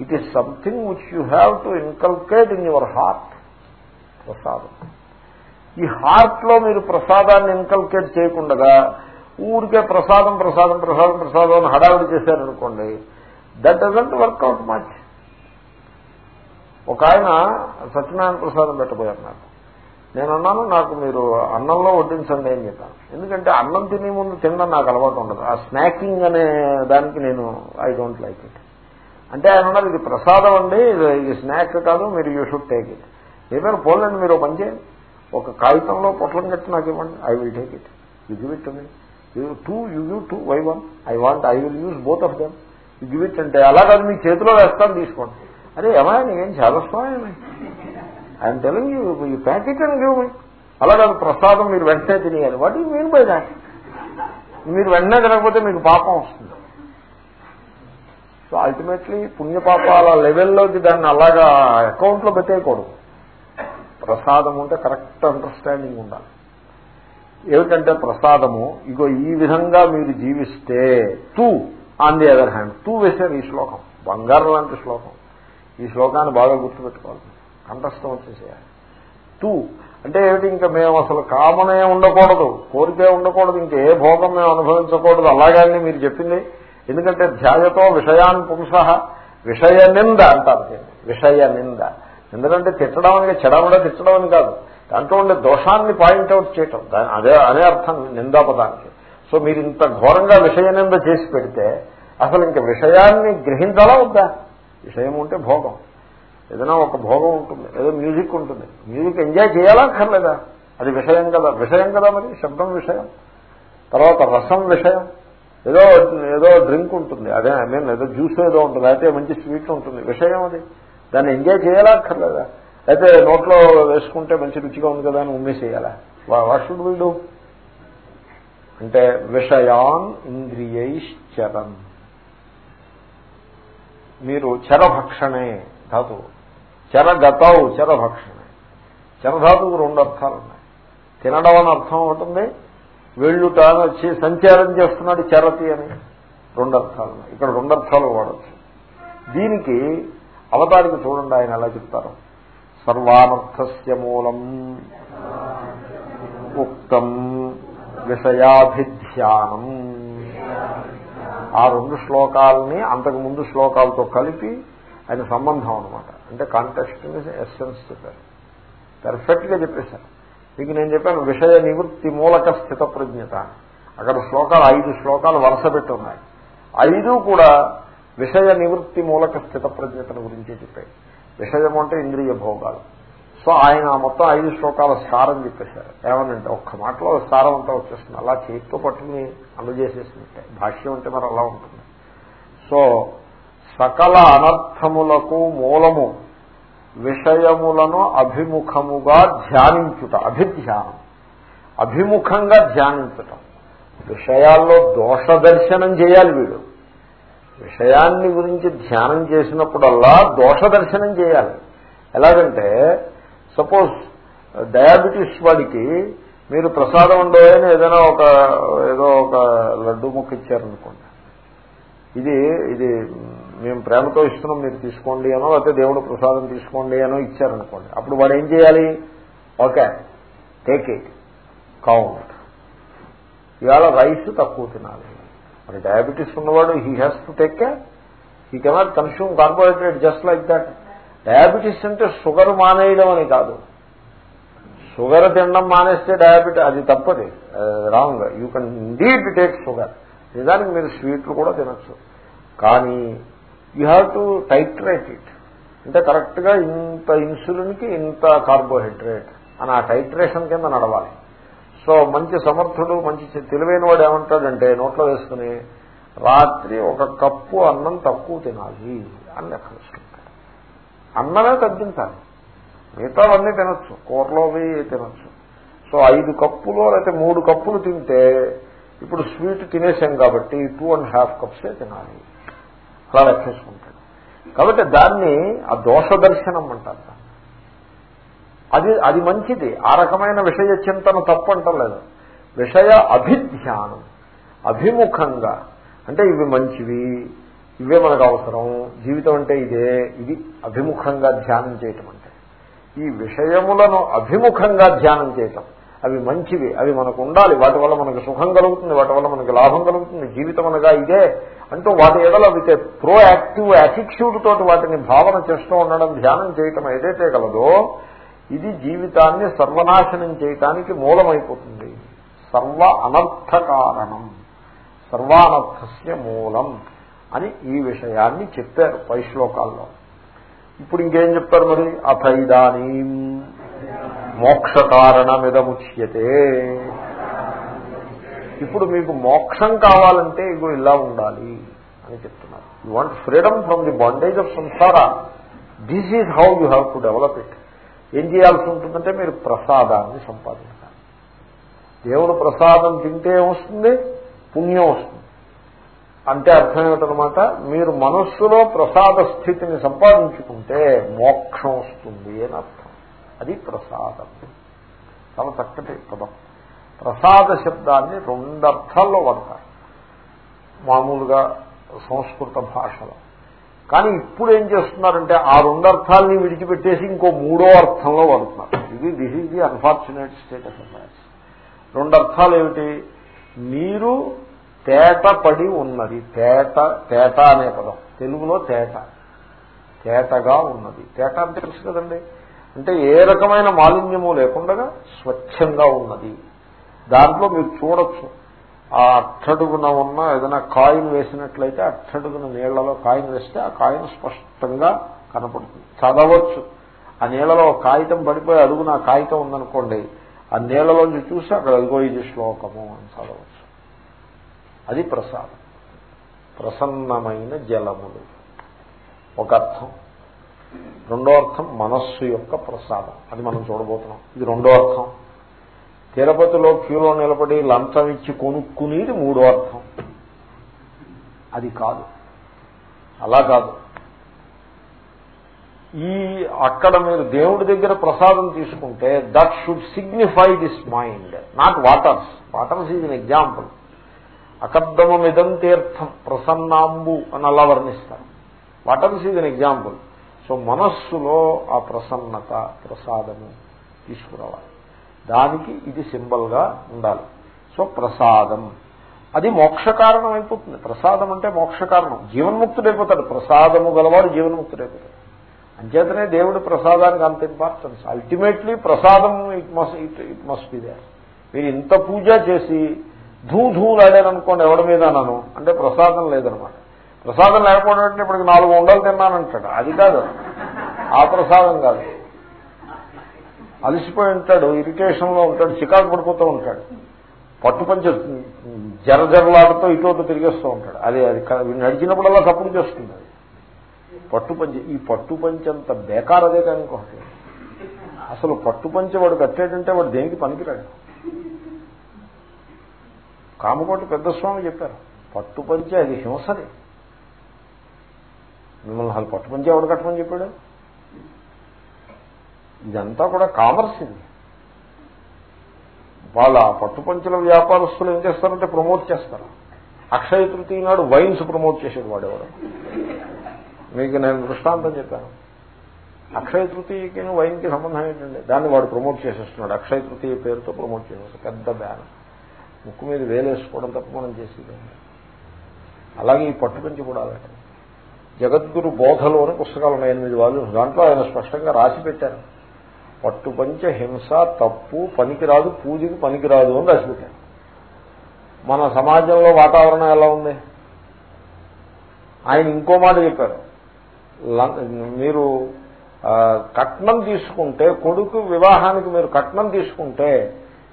it is something which you have to inculcate in your heart ప్రసాదం. ఈ హార్ట్లో మీరు ప్రసాదాన్ని ఇన్కల్కేట్ చేయకుండా ఊరికే ప్రసాదం ప్రసాదం ప్రసాదం ప్రసాదం అని హడావిడి చేశారనుకోండి దట్ డజంట్ వర్క్అవుట్ మచ్ ఒక ఆయన సత్యనారాయణ ప్రసాదం పెట్టబోయారు నాకు నేను అన్నాను నాకు మీరు అన్నంలో వడ్డించండి అని చెప్పాను. ఎందుకంటే అన్నం తినే ముందు తినడం నాకు అలవాటు ఉండదు. ఆ స్నాకింగ్ అనే దానికి నేను ఐ డోంట్ లైక్ ఇట్ అంటే ఆయన ఉన్నది ఇది ప్రసాదం అండి ఇది స్నాక్ కాదు మీరు యూ షుడ్ టేక్ ఇట్ ఏమైనా పోలండి మీరు పని చేయండి. ఒక కాగితంలో పొట్లం కట్టి నాకు ఇవ్వండి I will take it. You give it me. You two you you two why one. I want I will use both of them. You give it అంటే అలా కాదు మీ చేతిలో వేస్తాను తీసుకోండి. అరే ఏమైనా నీకేం చేదస్వామి ఐఎమ్ టెలింగ్ యూ ఈ ప్యాకెట్ అని గివ్ అలా కాదు ప్రసాదం మీరు వెంటనే తినేయాలి. What you mean by that మీరు వెంటనే తినకపోతే మీకు పాపం వస్తుంది. సో అల్టిమేట్లీ పుణ్యపాపాల లెవెల్లోకి దాన్ని అలాగా అకౌంట్లో పెట్టేయకూడదు. ప్రసాదం ఉంటే కరెక్ట్ అండర్స్టాండింగ్ ఉండాలి. ఏమిటంటే ప్రసాదము? ఇగో ఈ విధంగా మీరు జీవిస్తే తూ ఆన్ ది అదర్ హ్యాండ్ తూ వేసారు ఈ శ్లోకం. బంగారం లాంటి శ్లోకం. ఈ శ్లోకాన్ని బాగా గుర్తుపెట్టుకోవాలి. కంఠస్థం వచ్చేసేయాలి. టూ అంటే ఏమిటి? ఇంకా మేము అసలు కామనే ఉండకూడదు కోరికే ఉండకూడదు ఇంకా ఏ భోగం మేము అనుభవించకూడదు అలాగని మీరు చెప్పింది. ఎందుకంటే ధ్యాయతో విషయాన్ పుంస విషయ నింద అంటారు విషయ నింద. ఎందుకంటే తిట్టడం అని చెడమడ తిట్టడం అని కాదు. దాంట్లో ఉండే దోషాన్ని పాయింట్అవుట్ చేయటం. అదే అనే అర్థం నిందాపదానికి. సో మీరు ఇంత ఘోరంగా విషయ నింద చేసి పెడితే అసలు ఇంక విషయాన్ని గ్రహించాలా వద్దా? విషయం ఉంటే భోగం. ఏదైనా ఒక భోగం ఉంటుంది ఏదో మ్యూజిక్ ఉంటుంది. మ్యూజిక్ ఎంజాయ్ చేయాలా అక్కర్లేదా? అది విషయం కదా. విషయం కదా మరి శబ్దం విషయం. తర్వాత రసం విషయం. ఏదో ఏదో డ్రింక్ ఉంటుంది అదే ఐ మీన్ ఏదో జ్యూస్ ఏదో ఉంటుంది అయితే మంచి స్వీట్ ఉంటుంది. విషయం అది. దాన్ని ఎంజాయ్ చేయాలా అక్కర్లేదా? అయితే నోట్లో వేసుకుంటే మంచి రుచిగా ఉంది కదా అని ఉమ్మేసేయాలా? వాట్ షుడ్ వీడు అంటే విషయాన్ ఇంద్రియైశ్చరం. మీరు చరభక్షణే ధాతువు. చరగతవు చరభక్షణే. చరధాతువు రెండు అర్థాలు ఉన్నాయి. తినడం అని అర్థం ఉంటుంది వెళ్ళుట వచ్చి సంచారం చేస్తున్నాడు చరతి అని రెండు అర్థాలు ఉన్నాయి. ఇక్కడ రెండు అర్థాలు వాడచ్చు. దీనికి అవతారికి చూడండి ఆయన ఎలా చెప్తారు? సర్వానర్థస్య మూలం ఉక్తం విషయాభిధ్యానం. ఆ రెండు శ్లోకాలని అంతకు ముందు శ్లోకాలతో కలిపి ఆయన సంబంధం అనమాట అంటే కాంటెక్స్ట్ ఎస్సెన్స్ చెప్పారు. పెర్ఫెక్ట్గా చెప్పేశారు. మీకు నేను చెప్పాను విషయ నివృత్తి మూలక స్థిత ప్రజ్ఞత అక్కడ శ్లోకాలు ఐదు శ్లోకాలు వరుస పెట్టి ఉన్నాయి ఐదు కూడా విషయ నివృత్తి మూలక స్థిత ప్రజ్ఞతను గురించి చెప్పాయి. విషయం అంటే ఇంద్రియ భోగాలు. సో ఆయన మొత్తం ఐదు శ్లోకాల సారం చెప్పేశారు. ఏమనంటే ఒక్క మాటలో సారం అంతా వచ్చేస్తుంది. అలా చేతితో పట్టుకుని అందజేసేసినట్టే. భాష్యం అంటే మరి అలా ఉంటుంది. సో సకల అనర్థములకు మూలము విషయములను అభిముఖముగా ధ్యానించుట అభిధ్యానం. అభిముఖంగా ధ్యానించటం. విషయాల్లో దోష దర్శనం చేయాలి వీడు. విషయాన్ని గురించి ధ్యానం చేసినప్పుడల్లా దోష దర్శనం చేయాలి. ఎలాగంటే సపోజ్ డయాబెటీస్ వాడికి మీరు ప్రసాదం ఉండవని ఏదైనా ఒక ఏదో ఒక లడ్డు ముక్క ఇచ్చారనుకోండి. ఇది ఇది మేము ప్రేమతో ఇస్తున్నాం మీరు తీసుకోండి అనో లేకపోతే దేవుడు ప్రసాదం తీసుకోండి అనో ఇచ్చారనుకోండి. అప్పుడు వాడు ఏం చేయాలి? ఓకే టేక్ ఇట్ కౌంట్ ఇవాళ రైస్ తక్కువ తినాలి. మరి డయాబెటీస్ ఉన్నవాడు he has to take care he cannot consume carbohydrate just like that diabetes అంటే షుగర్ మానేయడం అని కాదు. షుగర్ తినడం మానేస్తే డయాబెటీ అది తప్పది. Wrong. You can indeed take sugar నిజానికి మీరు స్వీట్లు కూడా తినచ్చు. కానీ you have to titrate it అంటే కరెక్ట్గా ఇంత ఇన్సులిన్కి ఇంత కార్బోహైడ్రేట్ అని ఆ టైట్రేషన్ కింద నడవాలి. సో మంచి సమర్థుడు మంచి తెలివైన వాడు ఏమంటాడంటే నోట్లో వేసుకుని రాత్రి ఒక కప్పు అన్నం తక్కువ తినాలి అని లెక్క అన్నమే తగ్గించాలి. మిగతావన్నీ తినొచ్చు. కూరలోవి తినొచ్చు. సో ఐదు కప్పులు లేకపోతే మూడు కప్పులు తింటే ఇప్పుడు స్వీట్ తినేసాం కాబట్టి టూ అండ్ హాఫ్ కప్సే తినాలి. అలా లెక్కేసుకుంటాడు. కాబట్టి దాన్ని ఆ దోష దర్శనం అంటారు అది అది మంచిది. ఆ రకమైన విషయ చింతన తప్పంటలేదు. విషయ అభిధ్యానం అభిముఖంగా. అంటే ఇవి మంచివి ఇవే మనకు అవసరం. జీవితం అంటే ఇదే. ఇది అభిముఖంగా ధ్యానం చేయటం అంటే. ఈ విషయములను అభిముఖంగా ధ్యానం చేయటం. అవి మంచివి. అవి మనకు ఉండాలి. వాటి వల్ల మనకు సుఖం కలుగుతుంది. వాటి వల్ల మనకు లాభం కలుగుతుంది. జీవితం అనగా ఇదే అంటూ వాటి ఎడల అయితే ప్రోయాక్టివ్ యాటిట్యూడ్ తోటి వాటిని భావన చేస్తూ ఉండడం ధ్యానం చేయటం ఏదైతే కలదో ఇది జీవితాన్ని సర్వనాశనం చేయటానికి మూలమైపోతుంది. సర్వ అనర్థ కారణం. సర్వానర్థస్య మూలం. అని ఈ విషయాన్ని చెప్పారు పై శ్లోకాల్లో ఇప్పుడు ఇంకేం చెప్తారు మరి? అథైదానీ మోక్ష కారణమిదముచ్యతే ఇప్పుడు మీకు మోక్షం కావాలంటే ఇగో ఇలా ఉండాలి అని చెప్తున్నారు. You want freedom from the bondage of సంసార this is how you have to develop it ఏం చేయాల్సి ఉంటుందంటే మీరు ప్రసాదాన్ని సంపాదించాలి. దేవుడు ప్రసాదం తింటే వస్తుంది పుణ్యం వస్తుంది. అంటే అర్థం ఏమిటనమాట మీరు మనస్సులో ప్రసాద స్థితిని సంపాదించుకుంటే మోక్షం వస్తుంది అని అర్థం. అది ప్రసాదం. చాలా చక్కటి పదం. ప్రసాద శబ్దాన్ని రెండు అర్థాల్లో వాడతారు. మామూలుగా సంస్కృత భాషలో. కానీ ఇప్పుడు ఏం చేస్తున్నారంటే ఆ రెండు అర్థాలని విడిచిపెట్టేసి ఇంకో మూడో అర్థంలో వాడుతున్నారు. ఇది this is the unfortunate state of రెండు అర్థాలు ఏమిటి? మీరు తేట పడి ఉన్నది. తేట తేట అనే పదం. తెలుగులో తేట. తేటగా ఉన్నది. తేట అంటే తెలుసు కదండి? అంటే ఏ రకమైన మాలిన్యము లేకుండా స్వచ్ఛంగా ఉన్నది. దాంట్లో మీరు చూడొచ్చు. ఆ అట్టడుగున ఉన్న ఏదైనా కాయిన్ వేసినట్లయితే అట్టడుగున నీళ్ళలో కాయిన్ వేస్తే ఆ కాయిన్ స్పష్టంగా కనపడుతుంది. చదవచ్చు. ఆ నీళ్ళలో కాగితం పడిపోయి అడుగున కాగితం ఉందనుకోండి ఆ నీళ్ళలోంచి చూసి అక్కడ అదిగో ఇది శ్లోకము అని చదవచ్చు. అది ప్రసాదం. ప్రసన్నమైన జలములు. ఒక అర్థం. రెండో అర్థం మనస్సు యొక్క ప్రసాదం. అది మనం చూడబోతున్నాం. ఇది రెండో అర్థం. తిరుపతిలో క్యూలో నిలబడి లంచం ఇచ్చి కొనుక్కునేది మూడో అర్థం. అది కాదు. అలా కాదు. ఈ అక్కడ మీరు దేవుడి దగ్గర ప్రసాదం తీసుకుంటే that should signify this mind not waters waters is an example అకర్దమమిదం తీర్థం ప్రసన్నాంబు అని అలా వర్ణిస్తారు. వాటర్స్ ఇది అన్ ఎగ్జాంపుల్ సో మనస్సులో ఆ ప్రసన్నత ప్రసాదము తీసుకురావాలి. దానికి ఇది సింబల్గా ఉండాలి. సో ప్రసాదం. అది మోక్ష కారణం అయిపోతుంది. ప్రసాదం అంటే మోక్ష కారణం జీవన్ముక్తుడైపోతాడు. ప్రసాదము గలవాడు జీవన్ముక్తుడైపోతాడు. అంచేతనే దేవుడి ప్రసాదానికి అంత ఇంపార్టెన్స్ అల్టిమేట్లీ ప్రసాదం it must it it must be the మీరు ఇంత పూజ చేసి ధూ ధూలు అనుకోండి ఎవడి మీద అన్నాను అంటే ప్రసాదం లేదనమాట. ప్రసాదం లేకపోవడం అంటే ఇప్పటికి నాలుగు ఉండలు తిన్నానంటాడు. అది కాదు. ఆ ప్రసాదం కాదు. అలసిపోయి ఉంటాడు ఇరిటేషన్లో ఉంటాడు చికాకు పడిపోతూ ఉంటాడు. పట్టుపంచ జరజరలాడుతూ ఇటు తిరిగేస్తూ ఉంటాడు. అది అది నడిచినప్పుడల్లా సపోర్ట్ చేస్తుంది అది. పట్టుపంచ ఈ పట్టుపంచంత బేకార్ అదే కానీ ఇంకొకటి అసలు పట్టుపంచ వాడు కట్టేటంటే వాడు దేనికి పనికిరాడు? కామకోటి పెద్ద స్వామి చెప్పారు. పట్టుపంచి అది హింసది మిమ్మల్ని అసలు పట్టుపంచి ఎవడు కట్టమని చెప్పాడు? ఇదంతా కూడా కామర్స్ ఇది. వాళ్ళ పట్టుపంచుల వ్యాపారస్తులు ఏం చేస్తారంటే ప్రమోట్ చేస్తారు. అక్షయ తృతీయ నాడు వైన్స్ ప్రమోట్ చేసేది వాడేవాడు? మీకు నేను దృష్టాంతం చెప్పాను. అక్షయ తృతీయకి వైన్కి సంబంధం ఏంటండి దాన్ని వాడు ప్రమోట్ చేసేస్తున్నాడు. అక్షయ తృతీయ పేరుతో ప్రమోట్ చేసేస్తాడు పెద్ద బ్యాన్ ముక్కు మీద వేలేసుకోవడం తప్ప మనం చేసేది అలాగే ఈ పట్టుపంచి కూడా అలాంటి జగద్గురు బోధలు పుస్తకాలు ఉన్నాయి ఎనిమిది వాళ్ళు దాంట్లో ఆయన స్పష్టంగా రాసి పెట్టారు. పట్టుపంచ హింస తప్పు పనికిరాదు పూజకి పనికిరాదు అని రాసిపెట్టారు మన సమాజంలో వాతావరణం ఎలా ఉంది? ఆయన ఇంకో మాట చెప్పారు. మీరు కట్నం తీసుకుంటే కొడుకు వివాహానికి మీరు కట్నం తీసుకుంటే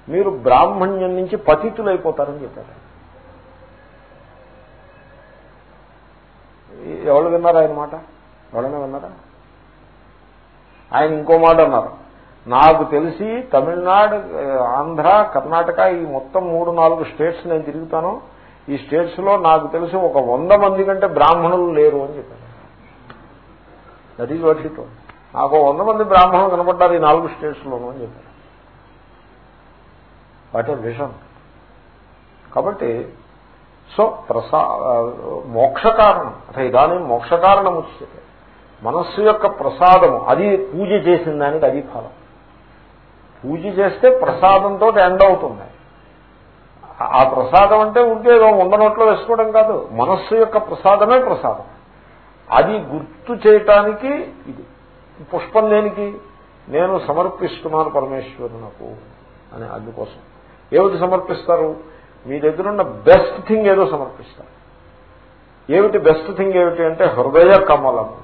మీరు బ్రాహ్మణ్యం నుంచి పతితులైపోతారని చెప్పారు. ఎవరు విన్నారు ఆయన మాట? ఎవరైనా విన్నారా? ఆయన ఇంకో మాట అన్నారు. నాకు తెలిసి తమిళనాడు ఆంధ్ర కర్ణాటక ఈ మొత్తం మూడు నాలుగు స్టేట్స్ నేను తిరుగుతాను. ఈ స్టేట్స్లో నాకు తెలిసి ఒక వంద మంది కంటే బ్రాహ్మణులు లేరు అని చెప్పారు. దట్ ఈజ్ వాట్ ఇట్ నాకు వంద మంది బ్రాహ్మణులు కనపడ్డారు ఈ నాలుగు స్టేట్స్ లోను అని చెప్పారు. వాట్ విషం కాబట్టి సో ప్రసా మోక్ష కారణం ఇదానీ మోక్షకారణం వచ్చింది మనస్సు యొక్క ప్రసాదము అది పూజ చేసిన దానికి అది ఫలం. పూజ చేస్తే ప్రసాదంతో ఎండ్ అవుతుంది. ఆ ప్రసాదం అంటే ఉంటే ఉండనోట్లో వేసుకోవడం కాదు. మనస్సు యొక్క ప్రసాదమే ప్రసాదం. అది గుర్తు చేయటానికి ఇది. పుష్పం దేనికి నేను సమర్పిస్తున్నాను పరమేశ్వరునకు అని అందుకోసం. ఏమిటి సమర్పిస్తారు? మీ దగ్గరున్న బెస్ట్ థింగ్ ఏదో సమర్పిస్తారు. ఏమిటి బెస్ట్ థింగ్ ఏమిటి అంటే హృదయ కమలము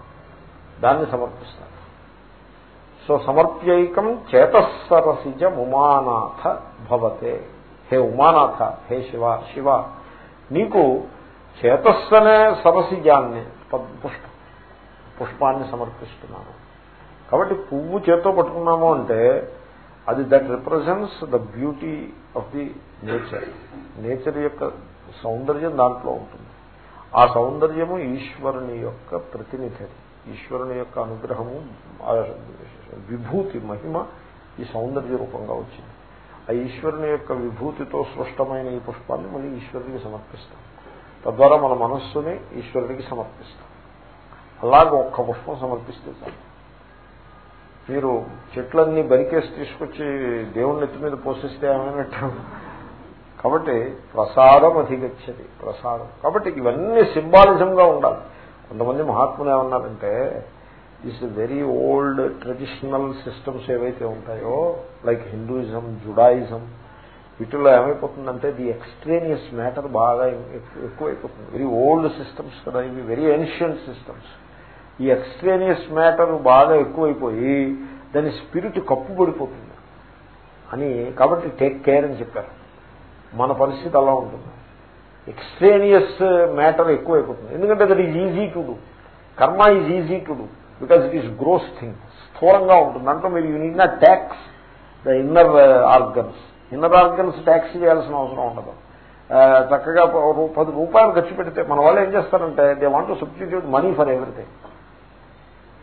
దాన్ని సమర్పిస్తారు. సో సమర్ప్యైకం చేతస్సరసిజ ఉమానాథ భవతే. హే ఉమానాథ హే శివ శివ నీకు చేతస్సనే సరసిజాన్ని పుష్పం పుష్పాన్ని సమర్పిస్తున్నాను. కాబట్టి పువ్వు చేత్తో పట్టుకున్నాము అంటే అది that represents the beauty of the nature. Nature యొక్క సౌందర్యం దాంట్లో ఉంటుంది. ఆ సౌందర్యము ఈశ్వరుని యొక్క ప్రతినిధి ఈశ్వరుని యొక్క అనుగ్రహము విభూతి మహిమ ఈ సౌందర్య రూపంగా వచ్చింది. ఆ ఈశ్వరుని యొక్క విభూతితో సృష్టమైన ఈ పుష్పాన్ని మళ్ళీ ఈశ్వరునికి సమర్పిస్తాం. తద్వారా మన మనస్సుని ఈశ్వరుడికి సమర్పిస్తాం. అలాగే ఒక్క పుష్పం సమర్పిస్తే చాలు. మీరు చెట్లన్నీ బరికేసి తీసుకొచ్చి దేవుని ఎత్తి మీద పోషిస్తే ఏమైనట్టు? కాబట్టి ప్రసాదం అధిగచ్చది ప్రసాదం. కాబట్టి ఇవన్నీ సింబాలిజంగా ఉండాలి. కొంతమంది మహాత్ములు ఏమన్నారంటే this very old traditional systems ఏవైతే ఉంటాయో లైక్ హిందూయిజం జుడాయిజం వీటిల్లో ఏమైపోతుందంటే ది ఎక్స్ట్రేనియస్ మ్యాటర్ బాగా ఎక్కువైపోతుంది. వెరీ ఓల్డ్ సిస్టమ్స్ కదా ఇవి వెరీ ఏన్షియంట్ సిస్టమ్స్ ఈ ఎక్స్ట్రేనియస్ మ్యాటర్ బాగా ఎక్కువైపోయి దాని స్పిరిట్ కప్పుబడిపోతుంది అని కాబట్టి టేక్ కేర్ అని చెప్పారు. మన పరిస్థితి అలా ఉంటుంది. ఎక్స్ట్రేనియస్ మ్యాటర్ ఎక్కువైపోతుంది. ఎందుకంటే that is easy to do. Karma is easy to do because it is gross thing. స్థూలంగా ఉంటుంది. అంటే మీరు you need not tax the inner uh, organs. Inner organs tax చేయాల్సిన అవసరం ఉండదు. Uh, చక్కగా పది రూపాయలు ఖర్చు పెడితే మన వాళ్ళు ఏం చేస్తారంటే they want to substitute money for everything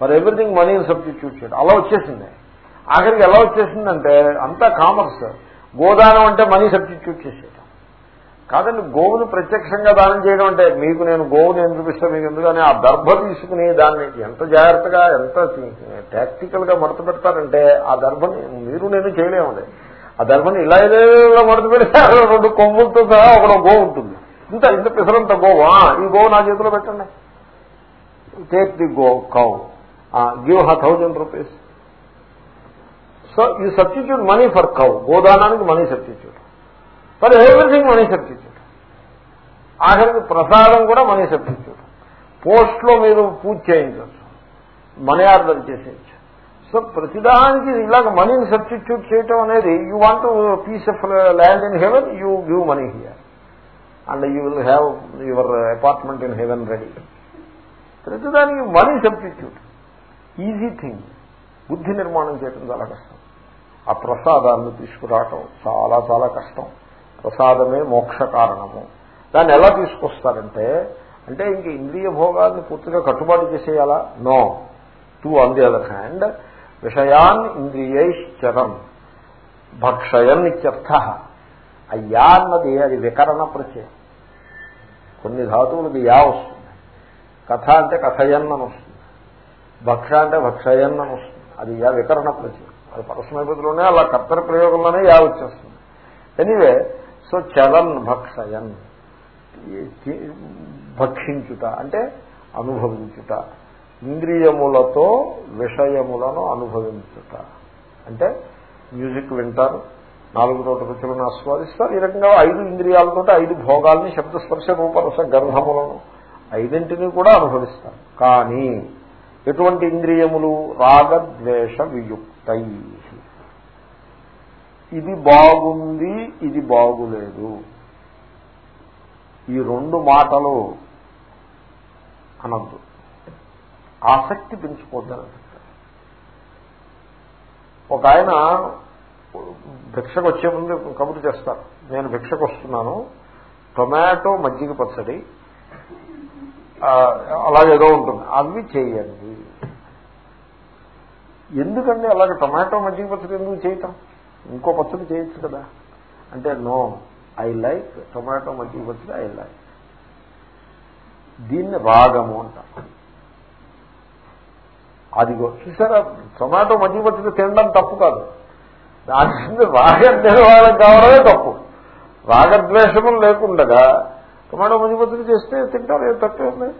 for everything మనీని సబ్స్టిట్యూట్ చేయడం అలా వచ్చేసింది. ఆఖరికి ఎలా వచ్చేసిందంటే అంతా కామర్స్. గోదానం అంటే మనీ సబ్స్టిట్యూట్ చేసేయడం కాదండి గోవును ప్రత్యక్షంగా దానం చేయడం అంటే మీకు నేను గోవుని ఏం చూపిస్తాను మీకు ఎందుకని ఆ దర్భ తీసుకుని దాన్ని ఎంత జాగ్రత్తగా ఎంత టాక్టికల్గా మడత పెడతారంటే ఆ దర్భని మీరు నేను చేయలేమండి. ఆ దర్భని ఇలా ఇలా మడత పెడితే రెండు కొమ్ములతో సహా ఒక గో ఉంటుంది. ఇంత ఇంత పిసరంత గోవా? ఈ గోవు నా చేతిలో పెట్టండి. Take the go cow give a thousand rupees so ఈ substitute money for cow గోదానానికి money substitute for everything money substitute ఆఖరికి ప్రసాదం కూడా మనీ సబ్స్టిట్యూట్ పోస్ట్లో మీరు పూజ చేయించవచ్చు మనీ ఆర్డర్ చేసేయచ్చు సో ప్రతిదానికి ఇలాగ మనీని సబ్స్టిట్యూట్ చేయటం అనేది you want piece of land in heaven you give money here and you will have your apartment in heaven ready ప్రతిదానికి మనీ సబ్స్టిట్యూట్ ఈజీ థింగ్. బుద్ధి నిర్మాణం చేయటం చాలా కష్టం. ఆ ప్రసాదాన్ని తీసుకురావటం చాలా చాలా కష్టం. ప్రసాదమే మోక్ష కారణము. దాన్ని ఎలా తీసుకొస్తారంటే అంటే ఇంక ఇంద్రియ భోగాన్ని పూర్తిగా కట్టుబాటు చేసేయాలా? No. Too on the other hand విషయాన్ ఇంద్రియైశ్చరం భక్షయన్ ఇత్యర్థ. అయ్యా అన్నది అది వికరణ ప్రత్యయం. కొన్ని ధాతువులకి యా వస్తుంది. కథ అంటే కథయన్ అని వస్తుంది. భక్ష అంటే భక్షయన్ అని వస్తుంది. అది యా వికరణ ప్రత్యయం. అది పరస్మైపతిలోనే అలా కర్తర ప్రయోగంలోనే యా వచ్చేస్తుంది. ఎనీవే సో చలన్ భక్షయన్. భక్షించుట అంటే అనుభవించుట. ఇంద్రియములతో విషయములను అనుభవించుట. అంటే మ్యూజిక్ వింటారు నాలుగు రోడ్డు రుచులను ఆస్వాదిస్తారు. ఈ రకంగా ఐదు ఇంద్రియాలతో ఐదు భోగాల్ని శబ్దస్పర్శ రూపరస గర్భములను ఐదింటిని కూడా అనుభవిస్తారు. కానీ ఎటువంటి ఇంద్రియములు? రాగద్వేష వియుక్తై. ఇది బాగుంది ఇది బాగులేదు. ఈ రెండు మాటలు అనద్దు. ఆసక్తి పెంచుకోద్దని ఒక ఆయన భిక్షకు వచ్చే ముందు కబురు చేస్తారు. నేను భిక్షకు వస్తున్నాను. టొమాటో మజ్జిగ పచ్చడి అలాగేదో ఉంటుంది. అవి చేయండి. ఎందుకండి అలాగే టొమాటో మజ్జిగ పచ్చడి ఎందుకు చేయటం? ఇంకో పచ్చడి చేయొచ్చు కదా. అంటే నో ఐ లైక్ టొమాటో మజ్జిగ పచ్చడి ఐ లైక్. దీన్ని రాగము అంటారు. అదిగో చూసారా? టొమాటో మజ్జిగ పచ్చడి తినడం తప్పు కాదు. దాని రాగం వాళ్ళకి కావడమే తప్పు. రాగద్వేషములు లేకుండగా టొమాటో మజ్జిగ పచ్చడి చేస్తే తింటారు ఏం తప్పే ఉంది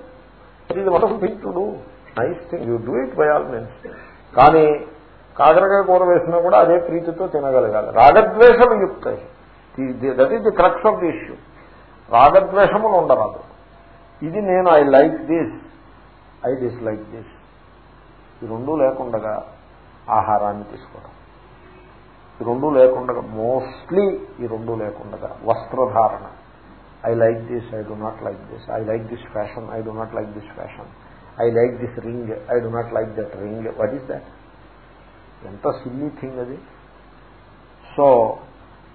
ఇది వరకు తింటుడు nice thing you do it by all means. కానీ కాకరకాయ కూర వేసినా కూడా అదే ప్రీతితో తినగలగాలి. రాగద్వేషము యుక్తాయి that is the crux of the issue రాగద్వేషములు ఉండరాదు. ఇది నేను I like this I dislike this ఈ రెండూ లేకుండగా ఆహారాన్ని తీసుకోవడం. ఈ రెండూ లేకుండగా మోస్ట్లీ ఈ రెండూ లేకుండగా వస్త్రధారణ. I like this I do not like this I like this fashion I do not like this fashion I like this ring I do not like that ring what is that ఎంత silly thing అది. So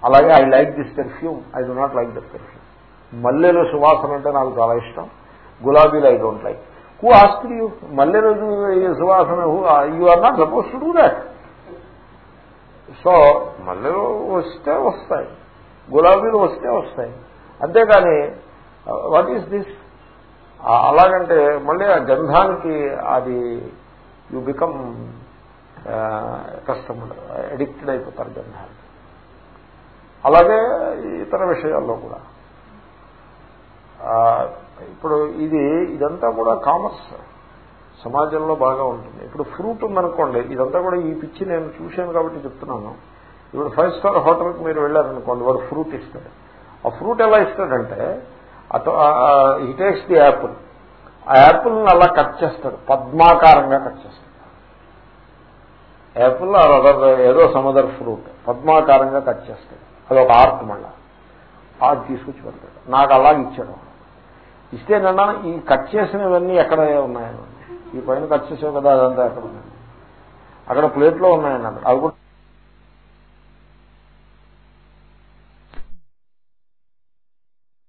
అలాగే I like this perfume I do not like that perfume మల్లెలు సువాసన అంటే నాకు చాలా ఇష్టం. గులాబీలు I don't like who ask you మళ్ళీ రోజు సువాసన you are not suppose to do that so మల్లెలు వస్తే వస్తాయి. గులాబీలు వస్తే వస్తాయి. అంతేకాని వాట్ ఈస్ దిస్ అలాగంటే మళ్ళీ ఆ గంధానికి అది యు బికమ్ కస్టమర్ అడిక్టెడ్ అయిపోతారు గంధానికి అలాగే ఇతర విషయాల్లో కూడా. ఇప్పుడు ఇది ఇదంతా కూడా కామర్స్ సమాజంలో బాగా ఉంటుంది. ఇప్పుడు ఫ్రూట్ ఉందనుకోండి ఇదంతా కూడా ఈ పిచ్చి నేను చూశాను కాబట్టి చెప్తున్నాను. ఇప్పుడు ఫైవ్ స్టార్ హోటల్కి మీరు వెళ్ళారనుకోండి వాడు ఫ్రూట్ ఇస్తాడు. ఆ ఫ్రూట్ ఎలా ఇస్తాడంటే అటు ఈ టేక్స్ ది యాపిల్. ఆ యాపిల్ని అలా కట్ చేస్తాడు. పద్మాకారంగా కట్ చేస్తాడు. యాపిల్ అదర్ ఏదో సమదర్ ఫ్రూట్. పద్మాకారంగా కట్ చేస్తాడు. అది ఒక ఆర్ట్ మళ్ళా. ఆర్ట్ తీసుకొచ్చి పెడతాడు. నాకు అలాగే ఇచ్చాడు. ఇస్తే నన్న ఈ కట్ చేసినవన్నీ ఎక్కడ ఉన్నాయని ఈ పైన కట్ చేసావు కదా అదంతా ఎక్కడ ఉన్నాయి. అక్కడ ప్లేట్లో ఉన్నాయని అవి కూడా